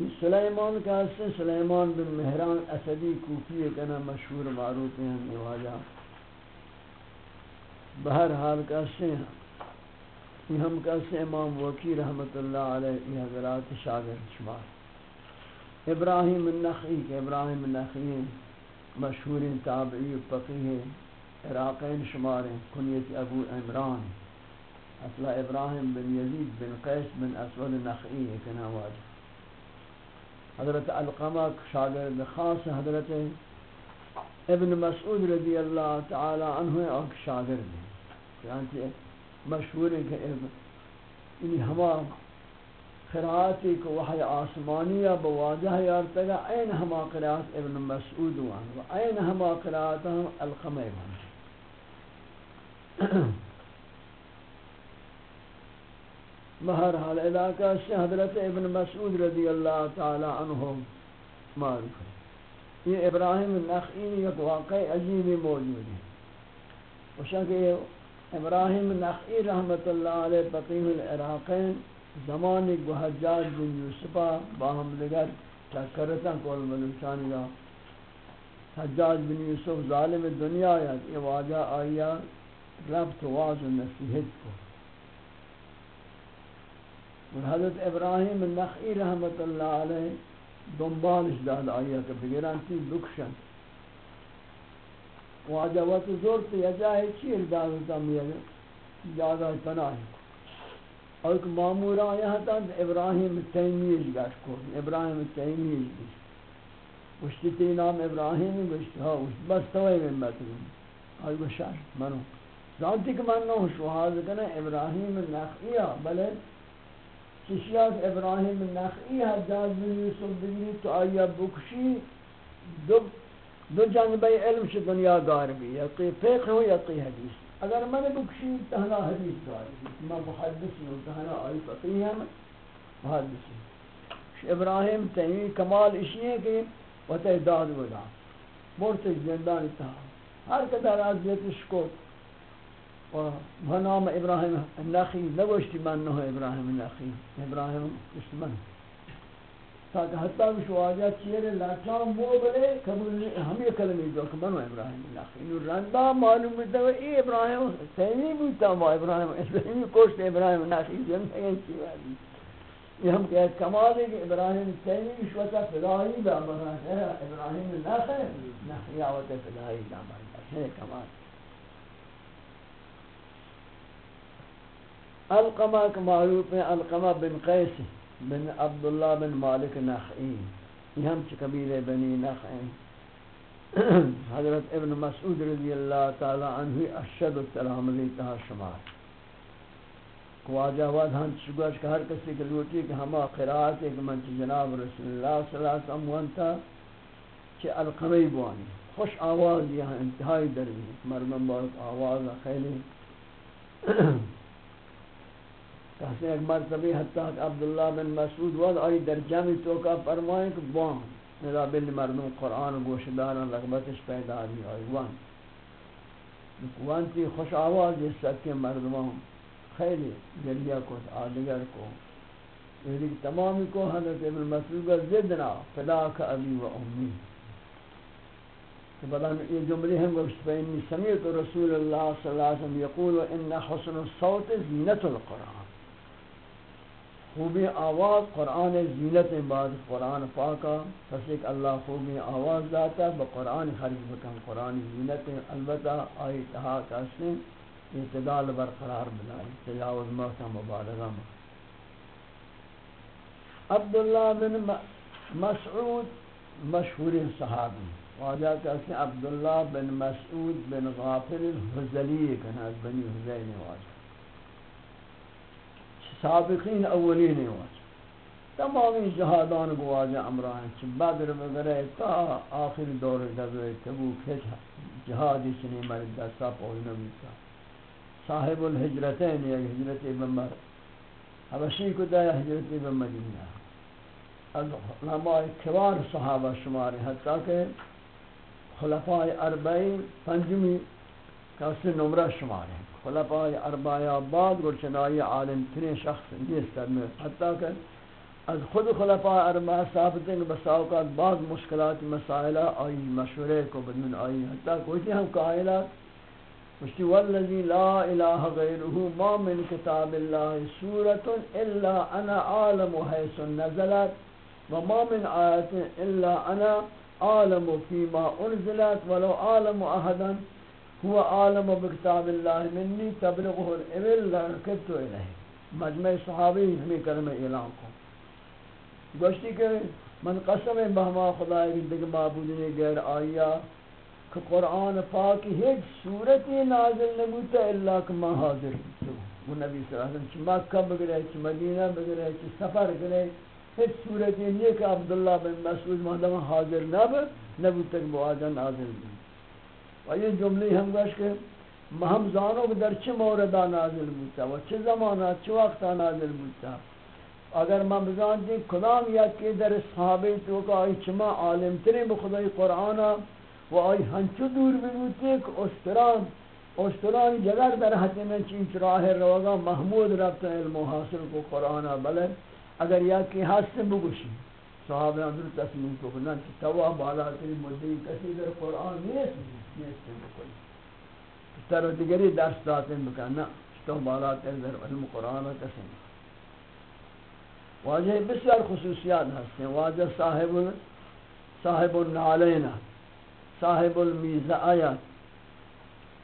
Speaker 1: سلیمان کا حصہ سلیمان بن مہران اسدی کوفی کنا مشہور معروف ہیں ہم نواجہ بہر حال کا حصہ یہ ہم کا حصہ امام وکی رحمت اللہ علیہ، یہ حضرات شاگر شمار۔ ابراہیم النخعی کہ ابراہیم النخعی مشہور تابعی فقیہ عراقین شمار ہیں، کنیت ابو عمران اصلا ابراہیم بن یزید بن قیس بن اسود نخعی ایک نواج حضرت القمہ شاگرد خاص حضرت ابن مسعود رضی اللہ تعالی عنہ اور شاگرد ہیں۔ چنانچہ مشہور ہے کہ یعنی ہما قرآتی کو وحی آسمانیہ بواجہ یارتگا این ہما قرآت ابن مسعود وان، و این ہما قرآت ہم القمہ وان۔ بہرحال علاقہ سے حضرت ابن مسعود رضی اللہ تعالی عنہ معروف یہ ابراہیم نخعی ایک واقع عجیب موجود ہے۔ وشا کہ ابراہیم نخعی رحمت اللہ علیہ فقیہ العراقین زمان کو حجاج بن یوسفہ باہم لگر چکرتا کول ملوچانی گا۔ حجاج بن یوسف ظالم دنیا یا یہ واجہ آیا ربط واز و نصیحت کو۔ حضرت ابراہیم نخعی رحمت اللہ علیہ دنبالش داد آیا کہ بگران تی بکشن واجہ وقت زورت یا جاہی چیر دادتا میگا جاگہ پناہی اور ایک معمور آیا تھا ابراہیم تیمیج جی گاش کو۔ ابراہیم تیمیج جی گاش۔ وشتی تی نام ابراہیم گوشت۔ ہاں بس توئی من باترین آئی گوشاش منو۔ ذاتی کہ من نو شوہاز کنا ابراہیم نخعیہ، بلے چشیات ابراہیم نخعی حجاز بن یوسف بگری تو آیا بکشی، دو دو جانبی علم شی دنیا دار بھی یقی فقہ ہو یقی حدیث۔ اگر من بکشی تہنا حدیث دار بھی میں محدث ہوں تہنا آئی فقی ہم، محدث ہوں۔ ابراہیم تیمی کمال اشی ہے کہ وہ تحداد ودا مرتے زندان تھا۔ ہر قدر عزیت شکوت و نام ابراہیم النخی نگوشتی من نو ابراہیم النخی ابراہیم کشت من تاکہ حتی بشو آجا چیرے لاچان مو بلے قبول ہمیں کلمی جو کہ منو ابراہیم النخی نو رندہ معلوم بیتا ہے ای ابراہیم تیمی بیتا ما ابراہیم ابراہیم کوشت ابراہیم النخی جمع ہے چی بادی یہ ہم کہتے کمال ہے کہ ابراہیم تیمی شوتا فلاہی دا ابراہیم النخی نخی آوتا فلاہی دا ہے کمال القمہ کا معروف ہے، القمہ بن قیس بن عبداللہ بن مالک نخعی۔ یہ ہم چکبیر بنی نخعی۔ حضرت ابن مسعود رضی اللہ تعالی عنہ اشد السلام علیہ شمار۔ واجہ واد ہم چگوش کہ ہر کسی کے لوٹی کہ ہما قرآت ایک منچ جناب رسول اللہ صلی اللہ علیہ وسلم وانتا کہ القمی بوانی۔ خوش آواز یہاں انتہائی درمی مرمن بہت آواز خیلی۔ کہتے ایک مرتبی حتیٰ کہ عبداللہ بن مسعود وقت آئی در جمعی توکا فرمائیں کہ بان ندا بلی مردم قرآن و گوشداران رغبتش پیدا دی آئی، وان۔ وانتی خوش آواز اس سکے مردمان خیلی گریہ کو، آدگر کو۔ یعنی یہ تمامی کو حضرت ابن مسعود کا زدنا فلاک ابی و امی۔ کہ بلا یہ جملے ہیں گوشت فإنی سمیت رسول اللہ صلی اللہ علیہ وسلم یقول ان حسن الصوت زینت القرآن خوبی آواز قرآن زینت بعد قرآن پاکا، پس ایک اللہ خوبی آواز داتا با قرآن خرج بکن، قرآن زینت البتہ آئی تہا کسن اعتدال برقرار بنائی تجاوز موتا مبالغہ میں عبداللہ بن مسعود مشہور صحابی، واجہ کہتے عبداللہ بن مسعود بن غافر الحزلی، کہنا بنی حزین واجہ. سابقین اولین واج تمامی جہادان گواجہ امران چھ بدر وغیرہ تا آخر دور غزوہ تبوک ہے جہادی چنی مرد دستا پوئی نبی تا صاحب الحجرتین یا حجرت بمر حبشی کو دا حجرت بمدینہ علماء کبار صحابہ شمار حتی کہ خلفاء اربعین، پنجمی کا اس نمرہ شمار ہیں خلفاء اربعہ بعد گرچنائی عالم ترین شخص نیست میں، حتی کہ از خود خلفاء اربعہ ثابت ہیں کہ بساوقات بعض مشکلات مسائلہ آئی، مشورے کو بدن آئی، حتی کوئی ہم قائلات مشتی والذی لا الہ غیرہ ما من کتاب اللہ سورت الا انا عالم حیث نزلت وما من آیت الا انا عالم فیما انزلت ولو عالم احدا هو عالم بکتاب اللہ منی تبلغه الابل لرکبت الیہ مجمع صحابی ہمیں کلمہ اعلان کو گوشتی کہ من قسم بہما خدای دیگ معبود نے غیر آیا کہ قرآن پاک ہیچ صورتی نازل نبوتا الا کہ ما حاضر تو وہ نبی صلی اللہ علیہ وسلم چھ مکہ بگرے چھ مدینہ بگرے چھ سفر بگرے ہیچ صورتی نہیں کہ عبداللہ بن مسعود مہدم حاضر نب نبوتا کہ بواجہ نازل بھی و یہ جملی ہم گوش کہ ہم زانو کہ در چه موردہ نازل بودتا و چه زمانہ چه وقتا نازل بودتا اگر من بزانتی کدام یک که در صحابه تو که آئی چما عالم تری بخدای قرآن و آئی ہنچو دور بودتی که استران استران جگر در حتی من چین چراہ روگا محمود ربط علم و حاصل کو قرآن. بلے اگر یک که هست بگوشی صحابه اندر تصمیم کو کنن کہ توا بالا تری مدعی کسی در قرآن نیست. نیست بکنی تر و دیگری درس داتن بکن نه تو بالا تر در علم قرآن و کسی واجه بسیار خصوصیات هستن واجه صاحب صاحب النعلین صاحب المیزعیت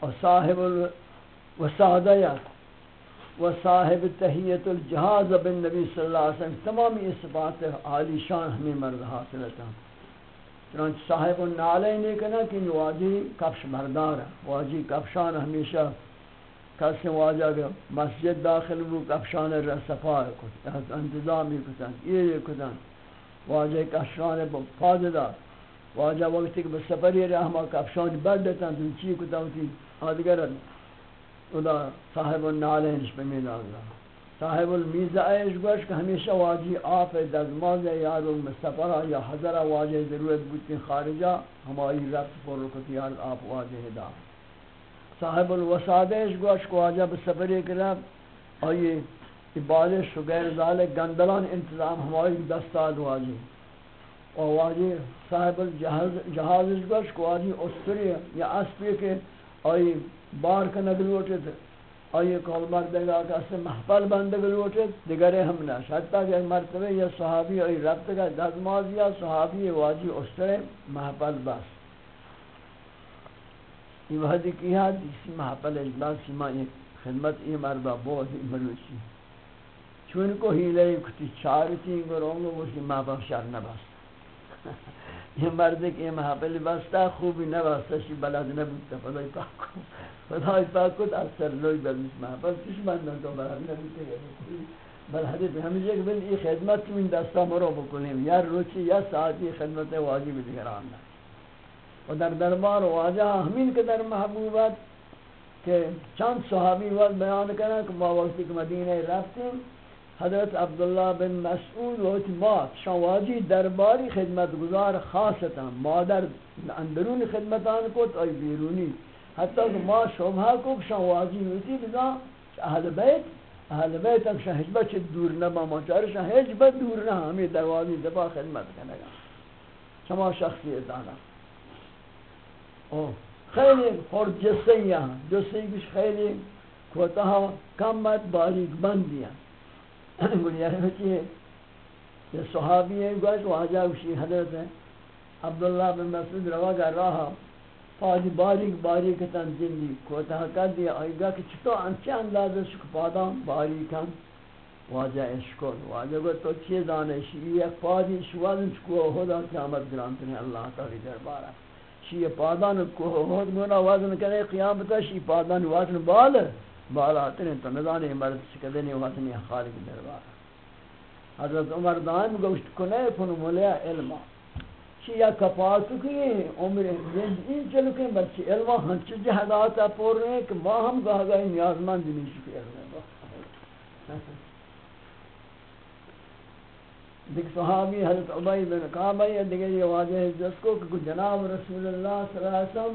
Speaker 1: و صاحب الوسادیت و صاحب تحییت الجهاز بن نبی صلی اللہ علیہ وسلم. تمامی صفات عالی شان ہمیں مرد حاصلتا چنانچہ صاحب النالین یہ کہنا کہ واجی کفش مردار ہے، واجی کفشان ہمیشہ کسی واجہ کہ مسجد داخل وہ کفشان رسفا کتا انتظامی کتا یہ کتا واجہ کفشان پاددار واجہ وقتی کہ بسفری رحمہ کفشان بردتا تو چی کتا ہوتی آدگر ادا صاحب النالین اس پہ میلا گا صاحب المیزہ ایش گوش کہ ہمیشہ واجی آف دزماز یاد المستفرہ یا حضر واجہ ضرورت بودتی خارجہ ہماری رفت پر رکتیال آپ واجہ دا. صاحب الوساد ایش گوش کہ واجہ بسفری کرب آئیے بالش وغیر ذالک گندلان انتظام ہماری دستاد واجی اور واجی صاحب الجہاز ایش گوش کہ واجی استری یا اسپی کے آئی بار کا نگلوٹے تھے آئیے کول مردگا کہ اسے محفل بندگ لوٹے دیگرے ہم نہ حتی کہ ایک مرتبہ یا صحابی آئی ربط کا دزماز یا صحابی واجی اشترے محفل بس۔ یہ وحدی کی ہے اسی محفل اجلاس ما ایک خدمت ای مردہ بہت ہی مروچی چون کو ہی لیے کتی چارتی گرونگو اسی محفل شر نہ بس۔ یہ مرد کہ یہ محفل بستا خوبی نہ بستا شی بلد نبوتا فضای پاک کو خدای پاک کو اثر لوی بر مسمع بس کش بندن تو برای نبی که بل حدیث همیشه که بل این خدمت تو این دستا مرو بکنیم. یا روچی یا ساعتی خدمت واجب دیگران و در دربار واجه همین که در محبوبت که چند صحابی وقت بیان کنن که ما وقتی که مدینه رفتیم حضرت عبدالله بن مسعود مات شواجی درباری خدمت گزار خاصتا مادر اندرون خدمتان کت ای بیرونی. حتی کہ ما شبہ کو شان واجی ہوتی بدا اہل بیت اہل بیت حجبہ چھ دور نہ ما چار شان حجبہ دور نہ ہمیں دروازی دفاع خدمت کرنے گا شما شخصیت آنا او خیلی خورد جسی یہاں جسی کش خیلی کوتاہا کمت باریک بندی ہیں گولی یعنی ہوتی ہے۔ یہ صحابی ہے گوش واجہ اسی حضرت ہے عبداللہ بن مسعود روا کر رہا پادی باریک باریک تن زندی کوتا کر دیا آئیگا کہ چطور انچے اندازہ شک پادام باریکن واجہ اشکر واجہ گو تو چی دانشی یک پادی شوازن چکو ہودا قیامت گرانتنی اللہ تعالی دربارہ۔ شی پادان کو ہود مونا وزن کرے، قیامت شی پادان وزن بال۔ بالا تنے تو نزانے مرد شکدنی وزن خالق دربارہ حضرت عمر دائم گوشت کنے پن مولیا علمہ چی یا کفاتو کی عمر این چلو کہ بلچہ علمہ ہنچ جہداتا پور رہے کہ ما ہم گاہ گاہ نیازمند نہیں شکر علمہ دیکھ صحابی حضرت عبائی بن قابعی دیکھ یہ واجہ جس کو کہ جناب رسول اللہ صلی اللہ علیہ وسلم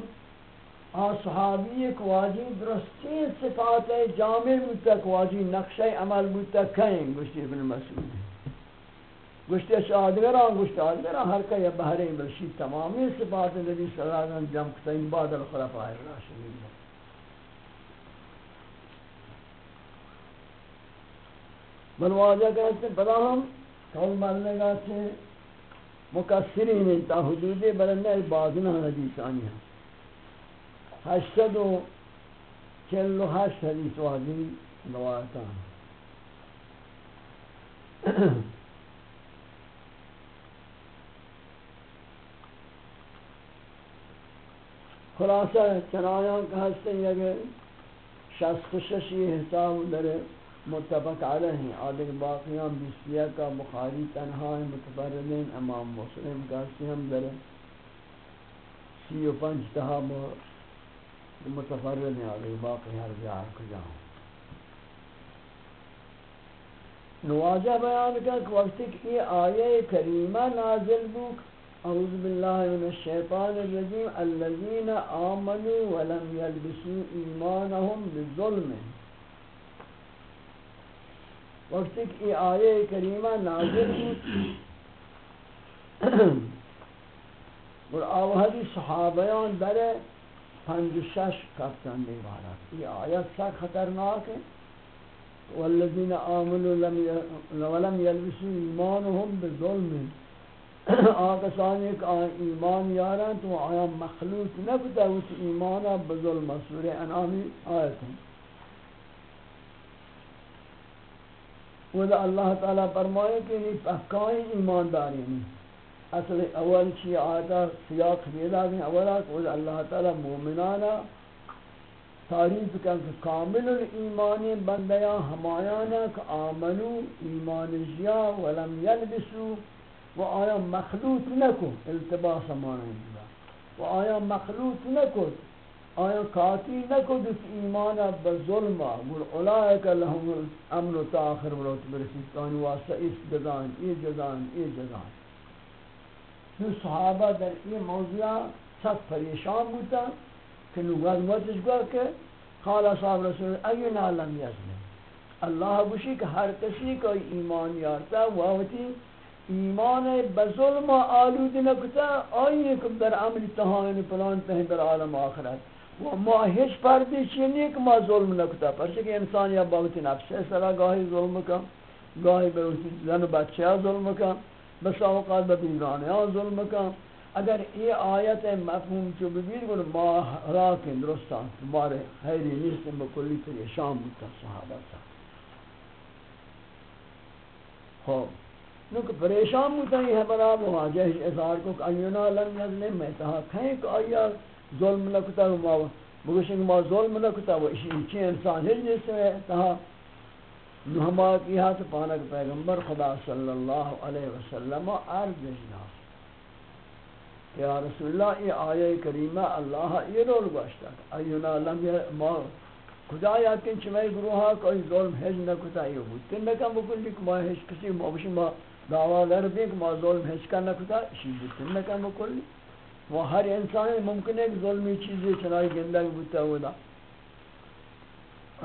Speaker 1: آن صحابی ایک واجی درستی صفات جامع بودتا واجی نقشہ عمل بودتا کہیں گوشتی ابن مسعود۔ گوشت اشادگران گوشت آدگران ہر کا یہ بحرین برشید تمامی صفات نبی صلی اللہ علیہ وسلم جمع کتا، ان بعد الخلفاء الراشدین بل واجہ کہتے ہیں، بلا ہم قول مرنے گا کہ مکسرین انتا حدود بلندہ بازنہ حدیثانی ہیں۔ هشتد و چل و هشت حدیث وحدی روایتان. خلاصہ چنایان کا ہستے ہیں کہ شست ششی حساب در متفق علیہ آدھر باقیان بیسیہ کا بخاری تنہا متفردین امام مسلم کا ہستے ہم در سی و پنج تہا متفرد ہیں آدھر باقی ہر جار کو جاؤں نواجہ بیان کا کہ وقت کی آیہ کریمہ نازل بک اعوذ باللہ من الشیطان الرجیم۔ الذین آمنوا ولم يلبسوا ایمانهم بالظلم وقت کی آیہ کریمہ نازل اور آوہدی صحابیان در پنج و شش کفتن دیوارات یہ آیت سا خطرناک ہے؟ والذین آمنوا ولم يلبسوا ایمانهم بالظلم آقسان ایک ایمان یاران، تو آیا مخلوط نبتا، اس ایمانا بظلم سورہ انعامی آیت ہیں وذا اللہ تعالیٰ فرمائے کہ یہ پکائی ایمان داری ہیں اصل اول چی آیتا سیاق بیدا گئے اولا کہ اللہ تعالیٰ مومنانا، تعریف کن کہ کامل الایمان بندیاں، ہمایانا کہ آمنو ایمان جیا ولم یلبسو، و آیا مخلوط نکن التباس مانا و آیا مخلوط نکن آیا کاتی نکن دس ایمان بظلم گل اولائک لهم امن تاخر بروت برسید کانی واسطہ اس جزان ای جزان ای جزان نو صحابہ در این موضوع سخت پریشان بودتا کہ نوگاد موتش گوہ کہ قال صاحب رسول اینا لم یزلم اللہ بشی کہ ہر کسی کا ایمان یارتا وہتی ایمان بظلم آلود نکتا آئیے کم در عمل تہاین پلان تہیں در عالم آخرت. و ما ہیچ پردی چینی کہ ما ظلم نکتا. پرچہ کہ انسان یا باوتی نفس سرا گاہی ظلم کا، گاہی باوتی زن بچہ ظلم کا. بس اوقات ببیگانے ظلم کا اگر یہ آیت مفہوم چو ببیر گل ما راکن درستان تمہارے حیری نیستن بکلی پریشان بودتا صحابہ سا خوب۔ نوک پریشان ہوتا ہی ہے برا مواجہ اظہار کو کہ ایونا لم یظلم میں تہا کھیں کہ آیا ظلم لکتا ہے ما بگوشن ما ظلم لکتا ہے اسی انسان ہر جس سے تہا نو ہما کی ہاتھ پانک پیغمبر خدا صلی اللہ علیہ وسلم عرض جنا یا رسول اللہ، یہ آیہ کریمہ اللہ یہ رول گوشتا ایونا لم یظلم خدا یا کن چمائی گروہا کوئی ظلم ہج نہ کتا یہ بود تن نکم بکلی جی، کما ہج کسی موشی ما دعوا در کہ ما ظلم ہچ کا نہ کتا۔ شی بتن نہ کم کلی وہ ہر انسان ممکن ہے کہ ظلمی چیزیں چنائی گندہ بوتا ہوا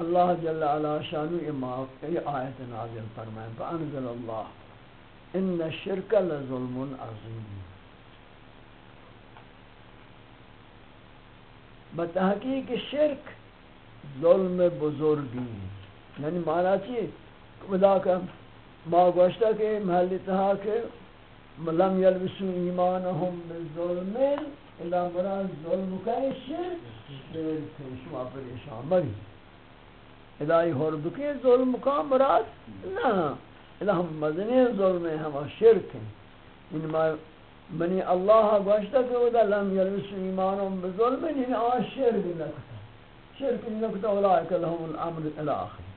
Speaker 1: اللہ جل علا شانو اما ای آیت نازل فرمائیں فانزل اللہ ان الشرک لظلم عظیم بتحقیق شرک ظلم بزرگی یعنی معنی چی؟ خدا کا ما گوشتا کہ محلی تہا کہ لم یلبسو ایمانہم بظلم الا مراد ظلم کئی شرک شرک شما پریشان مری۔ الہی حرب کے ظلم کا مراد نہ۔ الہ مزنی ظلم ہے ہم شرک ہیں۔ ان انما منی اللہ گوشتا کہ وہ لم یلس ایمانہم بظلم یعنی ان آن شرک نکتا۔ شرک نکتا، اولائک لهم الامر الاخر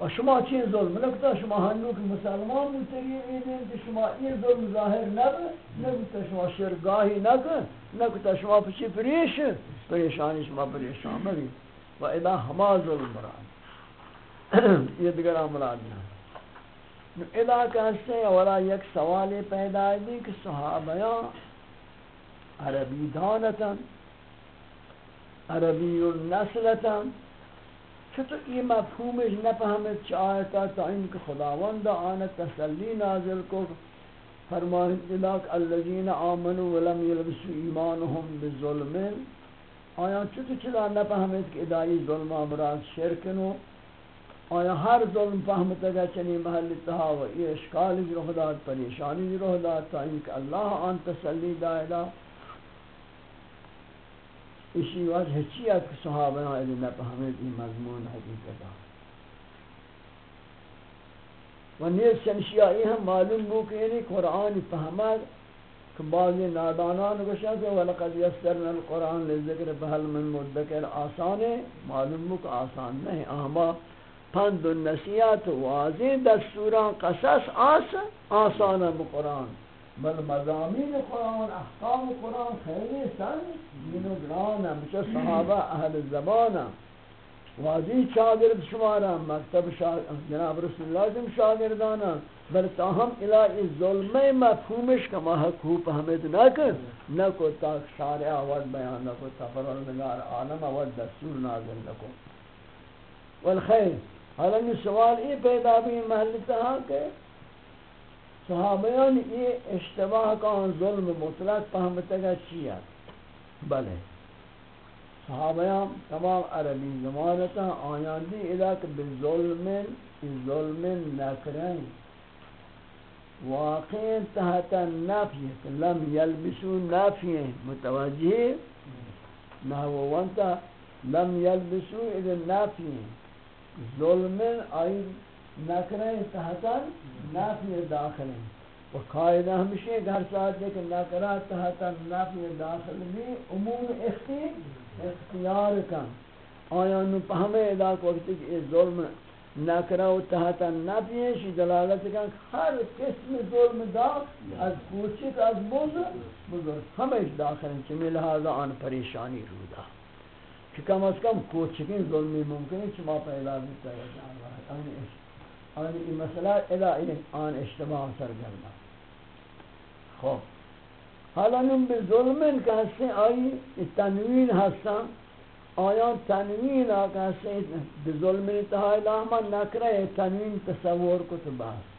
Speaker 1: و شما چی ظلم نکتا، شما هنو که مسلمان بودتگی ایدین که شما این ظلم ظاهر نبه نکتا شما شرگاهی نکن نکتا شما پچی پریش، پریشانی شما پریشان مگی و ادا ہما ظلم مراد. یہ دیگر مراد نہ ادا کہتے ہیں ولا یک سوال پیدا دی کہ صحابیاں عربی دانتا عربی النسلتا چطور یہ مفہومش نفهمت چه آیتا تا این که خداوند آن تسلی نازل کو۔ فرمایت دلاک الذین آمنوا ولم یلبسوا ایمانهم بظلم۔ آیا چطور چلا نفهمت که ادایی ظلم امراض شرکنو آیا ہر ظلم فهمت اگر چنی محل اتحا و یہ اشکالی جی روح داد، پریشانی جی روح داد، تا انکہ اللہ آن تسلی دائدہ اسی وجہ چیئے کہ صحابہ ہیں نہ پہمید ای مضمون حقیقتا و نیز شنشیائی ہم معلوم ہو کہ یعنی قرآن فہمد کہ بعض نادانان گوشن کہ وَلَقَدْ يَسَّرْنَا الْقُرْآنَ لِلذِّكْرِ فَهَلْ مِن مُدَّكِرْ آسان ہے۔ معلوم ہو کہ آسان نہیں اہما پند و نصیحت واضح دستوران قصص آس آسان ہے قرآن۔ بل مضامین قرآن، احکام قرآن خیلی سن دین و گران ہے مچہ صحابہ اہل زبان واضح شاگرد شمارا مکتب جناب رسول اللہ سے شاگردانا بل تاہم الہی ظلم مفہومش کما حقوق حمد نہ کر نہ کو تا شارع آورد بیان نہ کو تفرنگار عالم آورد دستور نازل نہ کو والخیر حالانکہ سوال یہ پیدا بھی محل تہا کہ صحابیان یہ اشتباہ کا ظلم مطلق فهمتا گا چیا بلے صحابیان تمام عربی زمانتا آیان دی علاق بظلم ظلم نکرین واقع تحت نفی لم یلبسو نفی. متوجہ نحو وانتا لم یلبسو اذن نفی. ظلم آئی نکریں تحتا نافی داخل ہیں و قائدہ ہمشہ ایک ہر ساتھ ہے کہ نکرہ تحتا نافی داخل بھی امور اختیار کن آیا انہوں پہمے ادا کو کہ یہ ظلم نکرہ و تحتا نافی ہے شی دلالت کن ہر قسم ظلم دا، از کوچک، از بزرگ بزرگ ہمیش داخل ہیں چمی لہذا آن پریشانی رو دا۔ کہ کم از کم کوچکین ظلمی ممکن ہے، چما پیدا بیتا ہے۔ جان ہے آن کی مسئلہ الہی آن اجتماع سرگردہ خوب حالا نم به ظلمن که هستن آئی تنوین هستن آیا تنوین آکا هستن به ظلمن تهای لاما نکرہ تنوین تصور کو تو بحث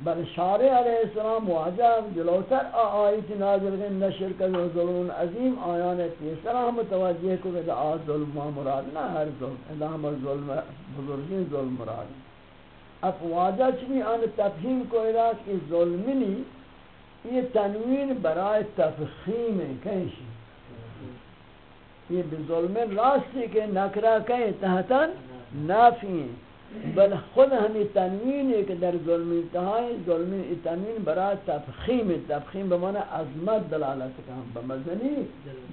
Speaker 1: بل شارع علیہ السلام واجب جلوتر آیت نازل گئے نشر کا ظلم عظیم آیان تیسرا ہم متوجہ کو کہ آ ظلم ہاں مراد نہ، ہر ظلم ادا ہم ظلم بزرگین ظلم مراد اب واجہ چمی آن تفہیم کو ادا کہ ظلمنی یہ تنوین برائے تفخیم ہے، کہیں یہ بظلم راستی کے نکرہ کہیں تحتا نافی ہیں۔ بل خود ہمیں تنوین ہے کہ در ظلم انتہائی، ظلم تنوین برای تفخیم تفخیم بمانا عظمت دلالت کا بمزنی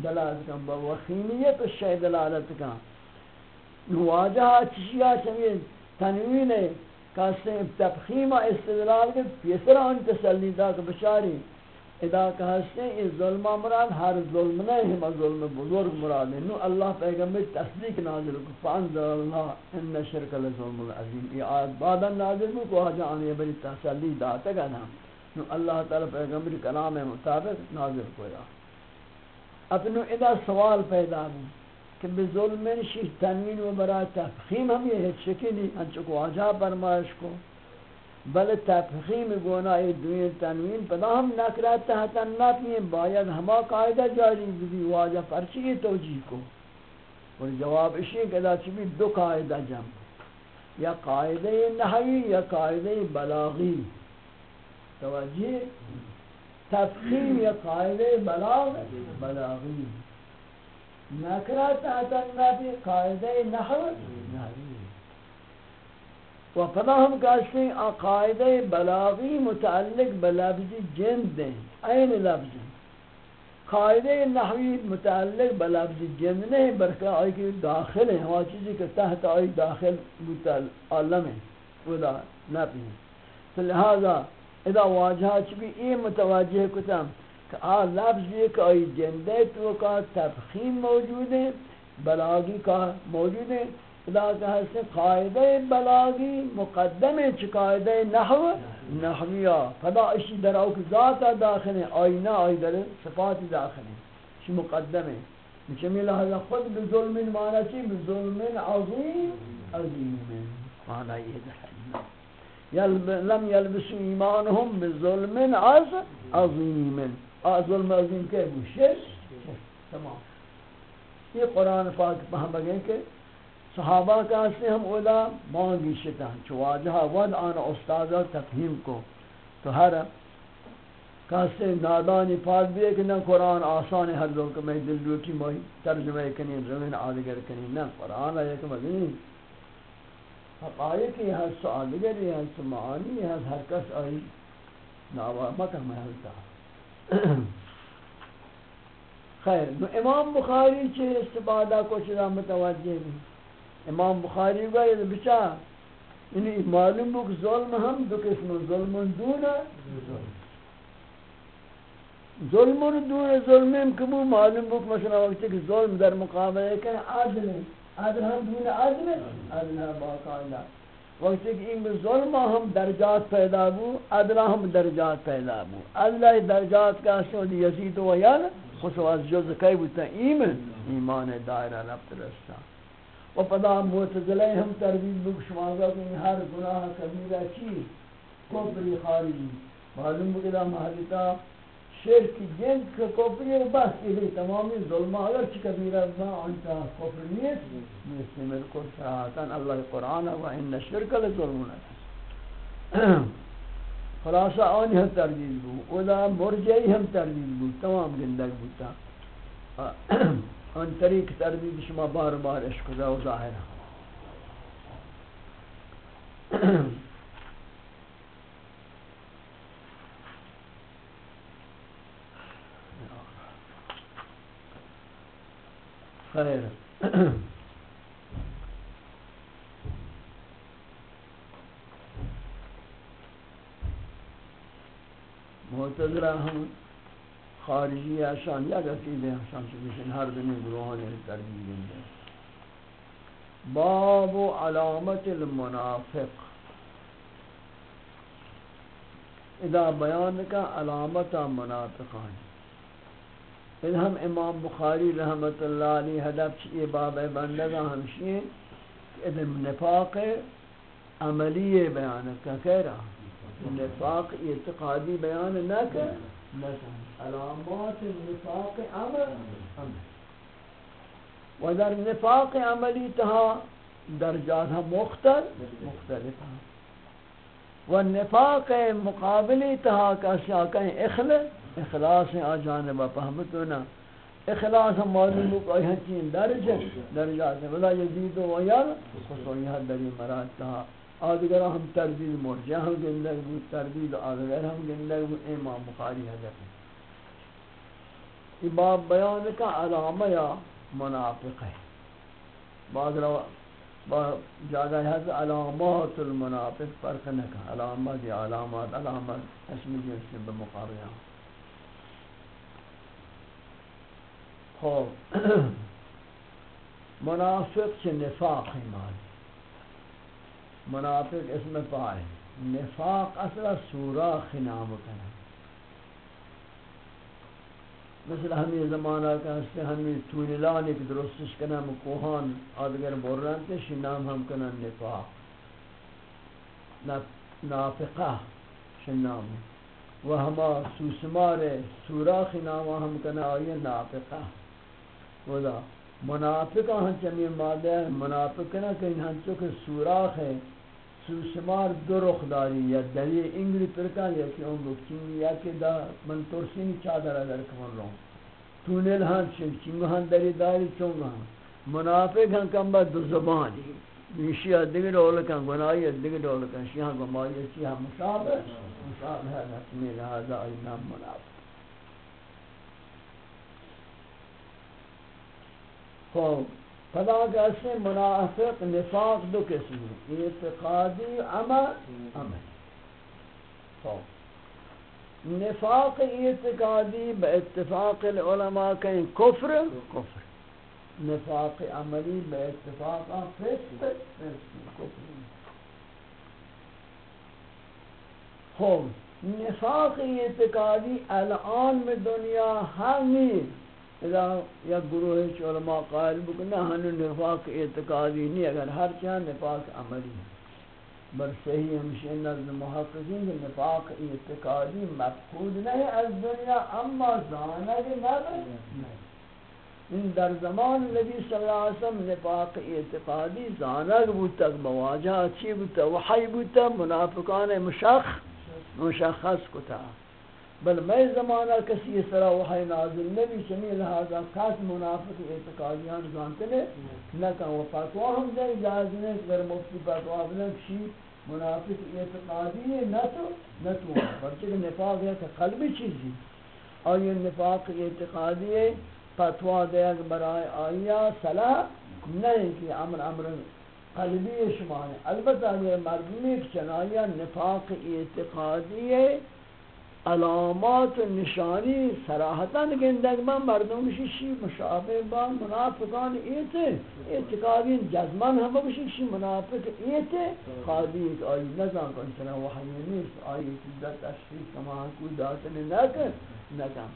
Speaker 1: دلالت کا بوخیمیت الشیع دلالت کا نواجہ چشیہ چمین یعنی تنوین ہے کہ تفخیم استدلال کے پیسر آن تسلی دا کہ بشاری. ادا کہتے ہیں اس ظلمہ مراد، ہر ظلم نہیں ہے ظلم بزرگ مراد ہے نو، اللہ پیغمبر تصدیق نازل کو فانزل اللہ ان شرک لظلم العظیم۔ یہ آیت بعد نازل کو آجا آنے بری تسلی داتا گا نا۔ نو، اللہ تعالی پیغمبر کلام مطابق نازل کو یا اپنو ادا سوال پیدا ہوں کہ بظلم شیخ تنوین و برای تفخیم ہم یہ ہے شکلی انچو کو آجا برمائش کو۔ بل تفخیم گناہ دوین تنوین پدا ہم نکرات تحت نفی باید ہما قاعدہ جاری بھی واجہ پرچی کی توجیح کو۔ اور جواب اسی کہ دا چی دو قاعدہ جمع۔ یا قاعدہ نحوی یا قاعدہ بلاغی۔ توجیح تفخیم یا قاعدہ بلاغ، بلاغی۔ نکرات تحت نفی قاعدہ نحو نحوی و پدا ہم کہتے ہیں عقائد بلاغی متعلق بلفظ جند ہیں۔ این لفظ؟ قائد نحوی متعلق بلفظ جند نہیں برکہ آئی کہ داخل ہیں، ہوا چیزی کہ تحت آئی داخل عالم ہے خدا نفی ہے تو لہذا اذا واجہا چبی یہ متوجہ کتم کہ آ لفظ یہ کہ آئی جندے تو کا تفخیم موجود ہے، بلاغی کا موجود ہے خدا کا ہے قاعدہ بلاغی مقدم چ قاعدہ نحو، نحویہ۔ فدا اسی در اوک ذات داخل ہے، آئینہ آئی در صفات داخل ہے چ مقدم ہے چمی لہذا خود بظلم معنی چی؟ بظلم عظیم عظیم۔ معنی یہ ہے۔ لم يلبسوا ایمانهم بظلم عز عظیم۔ ظلم عظیم کہ شرک تمام۔ یہ قرآن پاک پہم بگیں کہ صحابہ کا سے ہم اولا مانگی شتا چواجہ ود آن استاذہ تفہیم کو۔ تو ہر کاسے نادانی پاک بھی ہے کہ نہ قرآن آسان ہے، ہر لوگ کہ میں دل لوٹی موئی ترجمہ کنی زمین آدگر کنی، نہ قرآن ہے کہ مدنی حقائق یہ حس آدگر یہ حس معانی یہ حس ہر کس آئی۔ ناوا مکہ محلتا خیر، نو امام بخاری چھے استفادہ کو چیزا متوجہ بھی امام بخاری گا بچا یعنی معلوم بک ظلم ہم دو قسم ظلم دون ظلم ظلم و دون ظلم کبو معلوم بک مثلا وقتی کہ ظلم در مقابلے کہ عدل عدل ہم دون عدل عدل ہم باقاعدہ۔ وقتی کہ این ظلم ہم درجات پیدا بو عدل ہم درجات پیدا بو عدل درجات کا سود یزید و یال خصو از جز کئی بوتا ایمان ایمان دائرہ ربط رستا و پدا معتزلہ ہم تربیت بک شماغا کہ ہر گناہ کبیرہ چی؟ کفری خارجی۔ معلوم بکدہ محلتا شرک جن که کفری و بس ایلی تمامی ظلم اگر چی کبیر از ما انتا کفر نیست نیست ملکل صراحتاً اللہ قرآن و ان شرک لظلم نکس خلاصہ آنی ہم تردید بو۔ اولا مرجعی ہم تردید بو۔ تمام گندگ بوتا ان طریق تردید شما بار بار عشق دا و ظاہرہ خیر۔ معتذرہ ہم خارجی آشان یا عقیدے آشان چکشن ہر دنی گروہان تربیل دیں باب و علامت المنافق. اذا بیان کا علامت منافقان. پھر ہم امام بخاری رحمت اللہ علیہ حدب چیئے باب بندگا ہمشین کہ نفاق عملی بیان کا کہہ رہا نفاق اعتقادی بیان نہ کر، نہ علامات نفاق عمل. و در نفاق عملی تہا درجات ہم مختلف. مختلف ہیں و نفاق مقابلی کا شاکہ اخلص اخلاص آ جانب فهمتنا اخلاص ہم معلوم ہو کہ ہن چین درجہ درجات ولا یزید و یار خصوصا دری مراد آدگر ہم تردید مرجع ہم گندگ بود تردید آدگر ہم گندگ بود۔ امام بخاری حضرت یہ باب بیان کا علامہ یا منافق ہے۔ بعض رو با جاگہ ہے کہ علامات المنافق فرق نہ کہ علامات یا علامات علامات اسم جنس سے بمقابلہ خب، منافق چه نفاق مال منافق اسم پائے نفاق اصلا سوراخ نام کنه مثل ہمیں زمانہ کا اس سے ہمیں تونلان ایک درستش کنا مکوہان آدگر بورن تے شنام ہم کنا نفاق. نافقہ شنام و ہما سوسمار سوراخ نام ہم کنا آئی نافقہ ودا منافق ہن چمی مادہ منافق نہ کہ ہن کہ سوراخ ہے سوشمار دو رخ داری، یا دلی انگلی پرکا یا کہ اون بکچین یا کہ دا من ترسین چادر اگر کمن رو تونل ہن چن چنگ ہن دلی داری چونگ ہن منافق ہن کم با دو زبانی۔ نیشی ادگی رول کن گناہی ادگی رول کن شیہاں گمائی چیہاں مشابہ مشابہ ہے نسمی لہذا اینا منافق۔ خب کہتے ہیں منافق نفاق دو قسم اعتقادی عمل عمل. نفاق اعتقادی با اتفاق العلماء کہیں کفر کفر. نفاق عملی با اتفاق فسق کفر. خب. نفاق اعتقادی الان میں دنیا ہمیں اذا یا گروہ علماء قائل بکنا ہنو نفاق اعتقادی نہیں اگر ہر چاہ نفاق عملی ہے۔ بل صحیح ہمشہ نظر محققین کہ نفاق اعتقادی مفقود نہیں از دنیا، اما زانگ نبی ان در زمان نبی صلی اللہ علیہ وسلم نفاق اعتقادی زانگ بودتا مواجہ اچھی بودتا وحی بودتا منافقان مشخ مشخص کتا۔ بل میں زمانہ کسی طرح وحی نازل نبی چمی لہذا کات منافق اعتقادیان جانتے نے نہ کہ وہ فتوا ہم جائے جائز نہیں اگر مفتی فتوا بلن کشی منافق اعتقادی ہے نہ تو نہ تو پرچہ کہ نفاق ہے کہ قلبی چیزی اور یہ نفاق اعتقادی ہے فتوا دے برائے آیا صلاح نہیں کہ امر امر قلبی شما ہے۔ البتہ یہ مردمی چنایا نفاق اعتقادی ہے۔ علامات و نشانی صراحتاً گندگ، من مردم شی مشابه با منافقان ایت اعتقادین جزمان هم بشی شی منافق ایت خادی ایت آئی نزان کن چنا وحی نیست آئی چیزا تشخیص کما کوئی داتن نکن نکن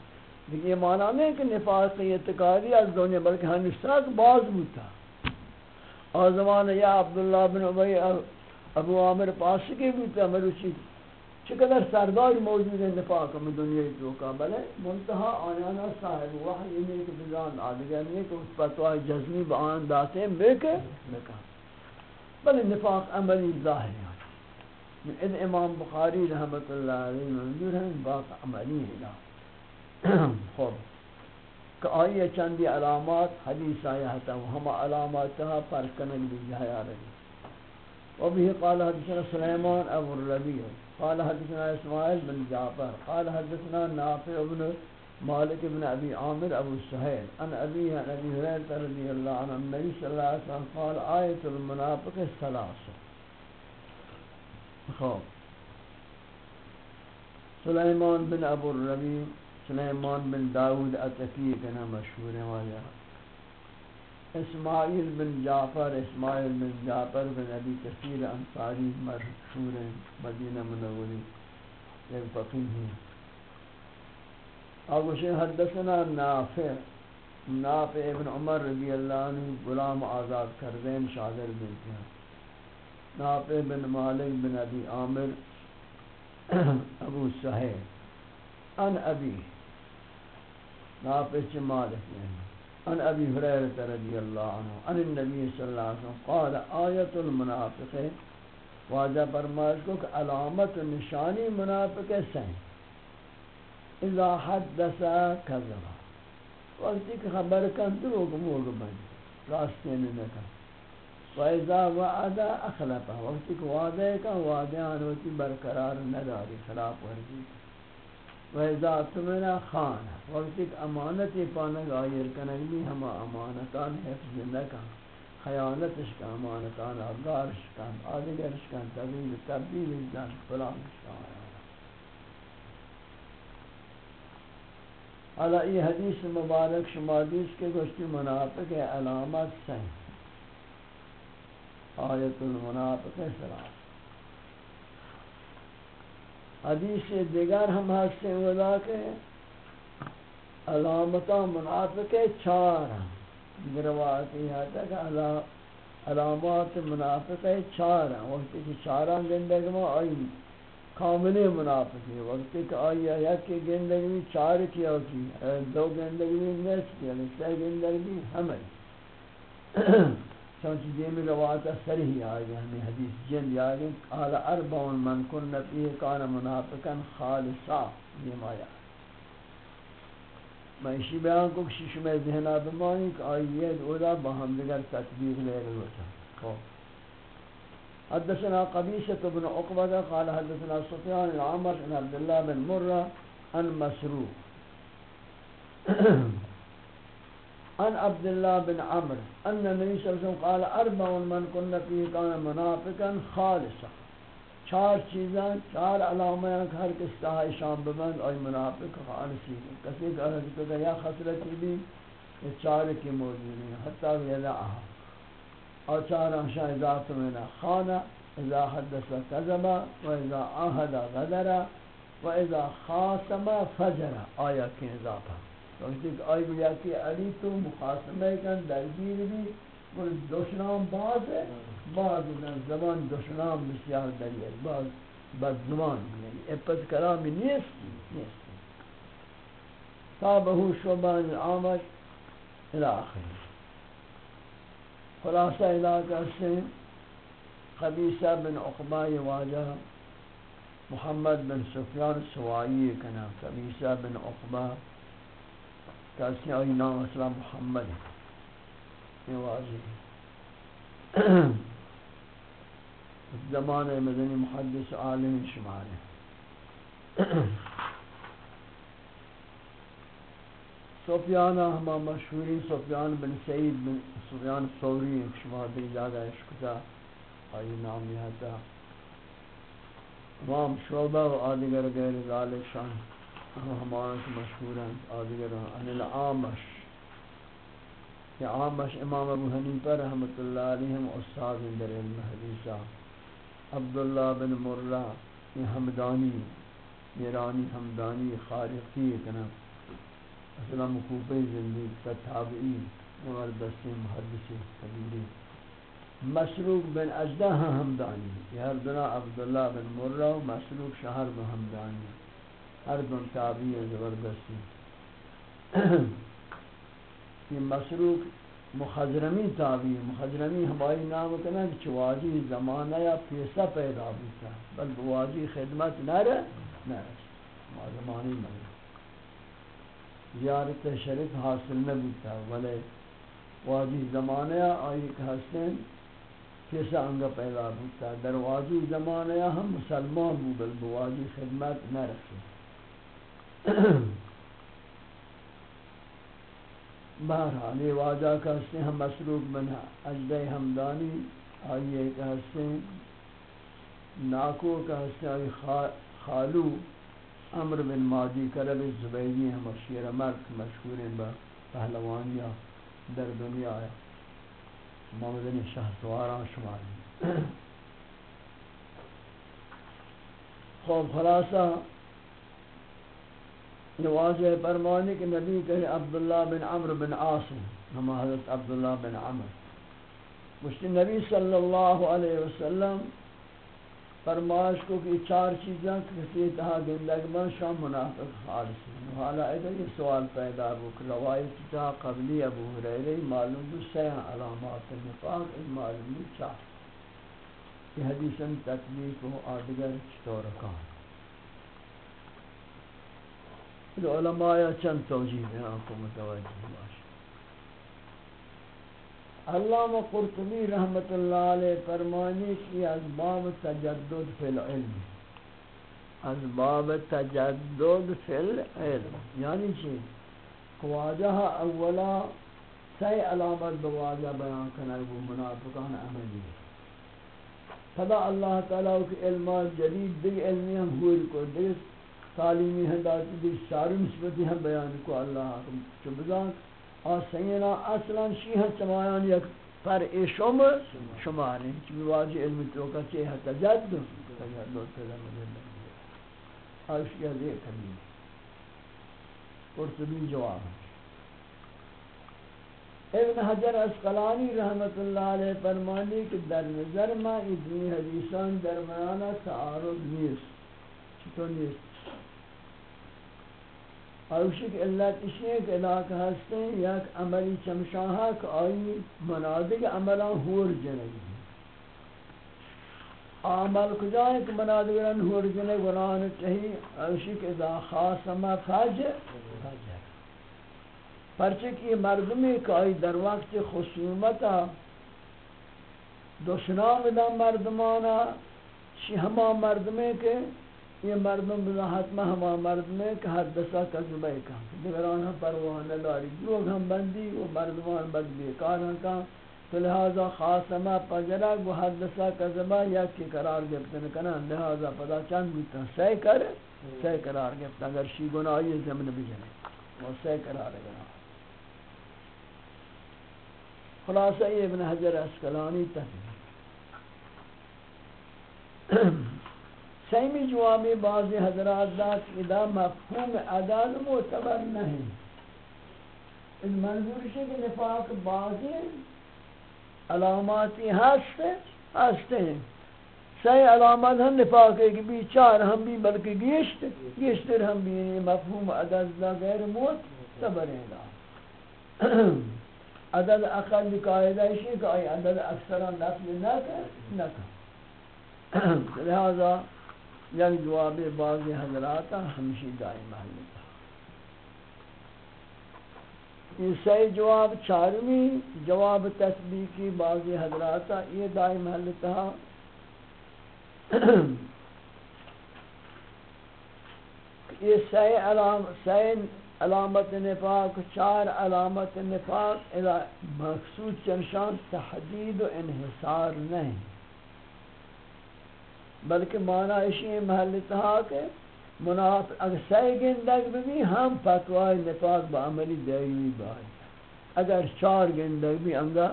Speaker 1: دیگه معنی نہیں کہ نفاق اعتقادی از دنیا بلکہ ہنشتاک باز بوتا آزمان یا عبداللہ بن عبی ابو عامر پاسکی بوتا مروچی چقدر سردار موجود ہے نفاق میں دنیا جو کا بلے منتہا آیانا صاحب وحی انہیں کہ بزان آدھگر نہیں کہ اس فتوہ جزمی بآن داتے ہیں بے بلے نفاق عملی ظاہر ہے۔ من اد امام بخاری رحمت اللہ علیہ منظور ہے باق عملی ہے خوب۔ کہ آئیے چندی علامات، حدیث آیا تھا ہم علامات تھا، پر کنگ بھی جایا رہی وبه قال حدثنا سليمان أبو الربيع قال حدثنا إسماعيل بن جعفر، قال حدثنا نافع بن مالك بن أبي عامر أبو السهيل عن أبيه عن أبي هريرة رضي الله عنه النبي صلى الله عليه وسلم قال آية المنافق الثلاثة خوف سليمان بن أبو الربيع سليمان بن داود أتكي كان مشهور واجه اسماعیل بن جعفر، اسماعیل بن جعفر بن ابی کثیر انصاری مشہور ہیں، مدینہ منوری ایک فقیر ہیں۔ اب اسے حدثنا نافع نافع ابن عمر رضی اللہ عنہ غلام آزاد کردین شاگر بنتے ہیں۔ نافع بن مالک بن ابی عامر، ابو سہیل، ان ابی، نافع چھ مالک نہیں عن ابي هريره رضي الله عنه عن النبي صلى الله عليه وسلم قال، آیت المنافق واجہ فرمائش کو کہ علامت نشانی منافق سے اذا حدث كذب وقتی کہ خبر کن تو دروغ موگ بن۔ راستے میں نہ کن۔ وَإِذَا وَعَدَ أَخْلَفَ۔ وقتی کہ وعدے کا وعدے آنوتی برقرار نہ داری، خلاف ورزی وَإِذَا اَتْمِنَا خَانَ. وقت ایک امانت پانک آئیر کنگ بھی ہما امانتان حفظ نکا خیانتش کا امانتان آگارش کن، آدگرش کن تبیل تبدیل جن فلانش کن حالا یہ حدیث مبارک شما دیس کے گوشتی منافق علامت سن. آیت المنافق سلام. حدیث دیگر ہم ہستے ولا کے علامت منافق چار ہیں۔ روایت یہ ہے کہ علامات منافق چار ہیں۔ وقت کی چارہ گندگ میں آئی۔ کامل منافق ہے وقت کہ آئی ہے کہ گندگی چار کیا کی۔ دو گندگی نیس کیا سہ گندگی ہمیں چونچہ دیمی روایت سریح آگے ہمیں حدیث جن آگے قال اربعون من کن فیہ کان منافقا خالصا دیم آیا میں اسی بیان کو کسی شمی ذہنہ بمانی کہ آئیے دولا بہم دیگر تطبیق لے رہے ہوتا حدثنا قبیشة بن عقبة قال حدثنا سفیان العمر عن عبداللہ بن مرہ، عن مسروق۔ عن عبد الله بن عمرو ان النبي صلى الله عليه وسلم قال اربع من كن فيه كان منافقا خالصا. چار چیزاں، چار علامات ہر کس کا شام ببند اور منافق خالصی کسی کا تو یا خسرت بھی یہ چار کی موجود ہیں۔ حتی یلعہ اور چار اشیاء ذات میں نہ خانہ، اذا حدث كذب واذا عهد غدر واذا خاصم فجر۔ آیا کے اضافہ وقتی کہ آئی بیا کہ علی تو مخاصمہ کن درگیر بھی وہ دشنام باز ہے باز زبان دشنام بسیار دلیل باز بد زمان یعنی اپت کلامی نیست نیست۔ تابہو شعبان العامش الاخر خلاصہ علاقہ سے خبیصہ بن عقبہ واجہ محمد بن سفیان سوائی کنا قبیسہ بن عقبہ۔ کسی آئی نام اصلا محمد ہے۔ یہ واضح ہے۔ زمان مدنی محدث عالم شمار ہے۔ سفیان ہما مشہوری، سفیان بن سعید بن سفیان ثوری شما دی زیادہ عشق تھا، آئی نام یہ تھا۔ امام شعبہ و آدگر غیر ذالک شان۔ ہمارا مشہور ہیں آدگر ان العامش۔ کہ عامش امام ابو حنیفہ رحمۃ اللہ علیہ استاد در علم حدیثہ۔ عبداللہ بن مرہ، یہ حمدانی ایرانی حمدانی خارقی کنا۔ اصلا مکوفی زندگی تابعی مغردسی محدثی کبیری مسروق بن اجدہ ہمدانی ہاں یہ ہر دنا عبداللہ بن مرہ و مسروق شہر بن ہمدانی ہر دن تابعی زبردستی یہ مسروق مخضرمی تابعی مخضرمی ہماری نام کنا کہ چواجی زمانہ یا پیسہ پیدا بیتا بل بواجی خدمت نہ رہ نہ رہ زمانی نہ زیارت شریف حاصل نہ بیتا ولی واجی زمانہ آئی کہ ہستیں کیسا انگا پیدا بودتا در واجی زمانہ یا ہم مسلمان بو بل بواجی خدمت نہ رکھے بہرحال یہ واجہ کہتے ہیں ہم مسروق بنا۔ اجدہ حمدانی آئیے کہتے ہیں ناکو کہتے ہیں آئی خالو، عمر بن مادی کرب زبیدی ہم شیر مرک مشہور با پہلوانیہ در دنیا آیا محمد شاہ سواران شماری خوب خلاصہ نواز فرمانی کہ نبی کہے، عبداللہ بن عمر بن عاصم ہم حضرت عبداللہ بن عمر مجھتے نبی صلی اللہ علیہ وسلم فرمائش کو کہ چار چیزاں کسی تہا گندگ من شام منافق خالص ہیں۔ حالا ایدر یہ سوال پیدا ہو کہ روایت جا قبلی ابو حریری معلوم دو سیاں علامات نفاق ان معلوم دو چار۔ یہ حدیثاً تکلیف و آدگر چطور کان علماء چند توجیہ ہیں آپ کو متوجہ باشا علامہ قرطبی رحمت اللہ علیہ فرمانی کی اسباب تجدد فی العلم اسباب تجدد فی العلم یعنی چی خواجہ اولا سی علامت بواجہ بیان کرنے وہ منافقان عملی ہے فدا اللہ تعالیٰ کے علمات جدید دیگ علمی ہم ہوئی کو دیگ تعلیمی ہنداتی دیگ ساری نسبتی ہم بیان کو اللہ حکم چو بزان آسینا اصلا شیح چمایان یک پر شم شماری چی بواجی علم توکا چی ہے تجد تجد پیدا مدد آشی از کمی قرطبی جواب ابن حجر اسقلانی رحمت اللہ علیہ فرمانی کہ در نظر ما ادنی حدیثان درمیانا تعارض نیست، چطور نیست؟ اوشک علت اشیئے کہ علاقہ ہستے ہیں یک عملی چمشاہا کہ آئی منادق عملان ہور جنگی عمل کجائیں کہ منادق منادقان ہور جنگ گناہن چاہی اوشک اذا خاصما فجر پرچک یہ مردمی کہ آئی در وقت خصومتا دشنام دا مردمانا شی ہما مردمی کہ یہ مردم بلا حتما ہما مردم ہے کہ ہر دسا قذبہ کا۔ دیگران ہم پرواہ نہ داری لوگ ہم بندی و مردمان بد بیکار ہیں کہاں تو لہذا خاصما پجرا گو ہر دسا قذبہ یا کی قرار گفتن کنا۔ لہذا پدا چند بیتا سی کر سی قرار گفتن اگر شی گناہی زمن بجنے وہ سی قرار گنا خلاصہ ابن حجر اسکلانی تحریر سیمی جوابی بعضی حضرات داد ادا مفہوم عدد معتبر نہیں۔ اس منظور سے کہ نفاق بعضی علاماتی ہستے ہستے ہیں۔ سی علامات ہم نفاق ہے کہ بھی چار ہم بھی بلکہ گیشت گیشتر ہم بھی مفہوم عدد دا غیر معتبر ہے عدد اقل قاعدہ ہے کہ عدد اکثران نفل نہ کر نہ کر۔ لہذا یک جواب بعض حضرات ہمشی دائم محلتا یہ صحیح جواب چارمی جواب تسبیقی بعض حضرات یہ دائم محلتا یہ صحیح علام صحیح علامت نفاق، چار علامت نفاق مقصود چنشان تحدید و انحصار نہیں۔ بلکہ معنی اسی محل تہا کہ منافق اگر سی گندگ بھی، ہم فتوای نفاق با عملی دیوی بائی۔ اگر چار گندگ بھی انگا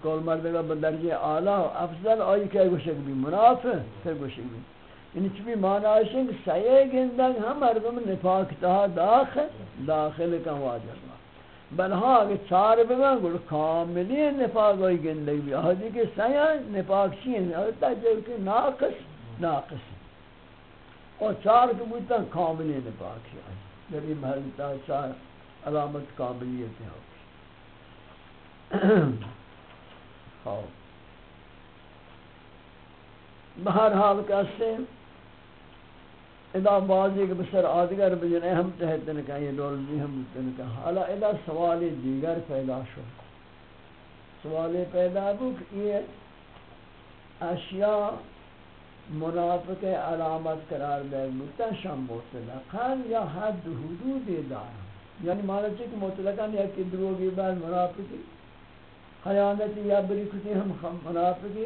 Speaker 1: کول مردگا بدرجہ اعلی افضل، آئی کہ گوشک بھی؟ منافق پھر گوشک بھی؟ یعنی چبی معنی ہے کہ سیئے گندگ، ہم مردم نفاق تہا داخل داخل کا واجب۔ بل ہاں اگر چار بگن گل کاملی نفاق ہوئی گندگ بھی آجی کہ سیئے نفاق چین اور تجھر کہ ناقص ناقص۔ اور چار کے بودتا کاملی نفاق ہے جب جی، یہ محلتا چار علامت کاملیت ہے جی۔ خواب بہر حال کہتے ہیں ادا بازی کے بسر آدگر بجنے ہم تحتن کہ یہ دول بھی ہم تحتن کہ حالا ادا سوال دیگر پیدا شو۔ سوال پیدا بو کہ یہ اشیاء منافق علامت قرار دے بودتا شام مطلقان یا حد حدود دارا یعنی مانا چاہے کہ مطلقان یا کہ دروگی بعد منافقی، خیانتی یا بری کتی ہم منافقی۔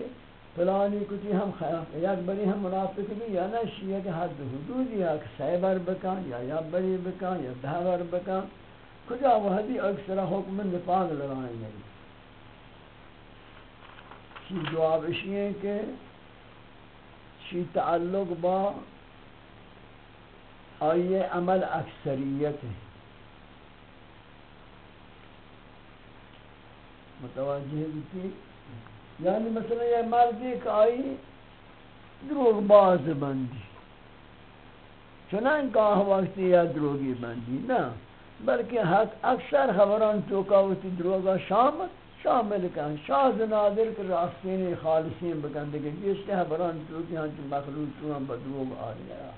Speaker 1: فلانی کتی ہم خیال یک بری ہم منافق بھی یا نہ شیعہ کے حد حدود یا سی بر بکان یا یا بری بکان یا دہ بر بکان کجا وحدی اکثر حکم نفاق لگائیں گے؟ شی جواب اشی ہے کہ شی تعلق با آئیے عمل اکثریت ہے۔ متوجہ بھی یعنی مثلا یہ مردی کہ آئی دروگ باز بندی. چنان کہا وقتی یا دروگی بندی. نا بلکہ حق اکثر خبران توکا ہوتی دروگا شامل شامل کن. شاز نادر کے راستین خالصین بکن. دیکھیں جس کے خبران توکی ہاں چی مخلوق تو ہم بدروگ آ لیا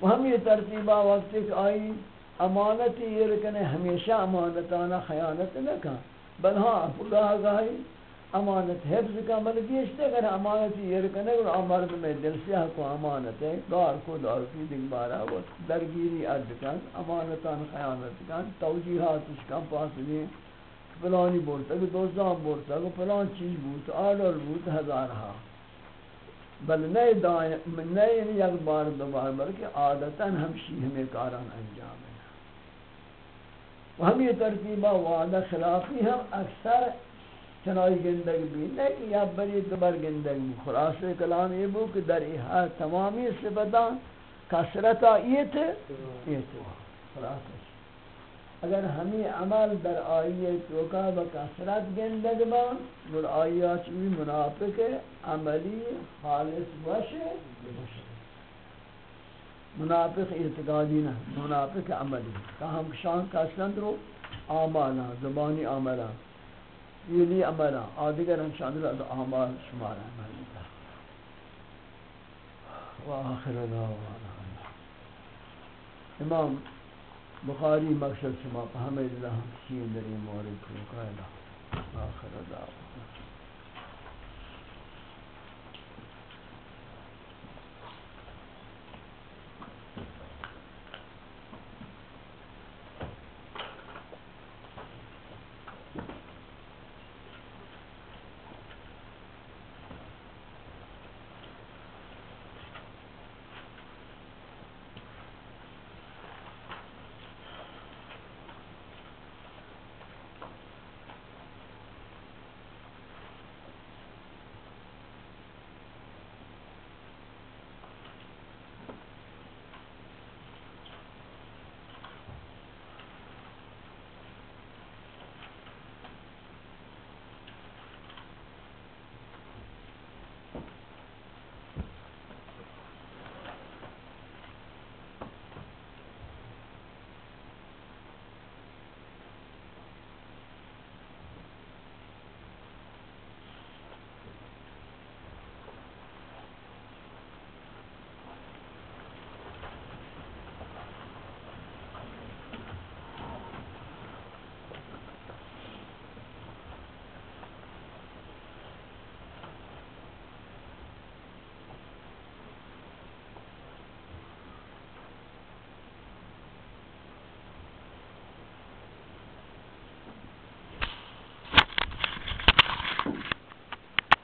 Speaker 1: وہ ہم یہ ترتیبہ وقتی کہ آئی امانتی یہ رکنے ہمیشہ امانتانا خیانت نہ کن بل ہاں گاہ گاہی امانت حفظ کا مل گیشتے، اگر امانت یہ رکنے اور امرد میں دل سیاہ کو امانت ہے، دار کو دار کی دن بارا وہ درگیری عرض کن، امانتان خیانت کن توجیحات اس کا پاس دیں پلانی بولتا کہ دوستان بولتا کہ پلان چیز بوت آلال بوت ہزار ہاں۔ بل نئے دائیں نئے یک بار دوبار بلکہ عادتاً ہمشی ہمیں کاران انجام۔ ہے ہم یہ ترتیبہ وعدہ خلافی ہم اکثر چنائی گندگ بھی نہیں یا بری دبر گندگ بھی خلاص کلام یہ بو کہ در ایہا تمامی صفتاں کسرتا یہ تھے یہ تھے خلاص اگر ہمیں عمل در آئیے توکا بکسرت گندگ با گر آئیہ چوی منافق عملی خالص وشے وشے منافق اعتقادی نہ، منافق عملی۔ کہ ہم شان کا سند رو آمالا زبانی آمالا فیلی عملا آدگر ہم شان رو آمال شمارا عملی وآخر دعوانا امام بخاری مقصد شما ہمیں اللہ ہم سین در این مورد کو قائلہ آخر دعوانا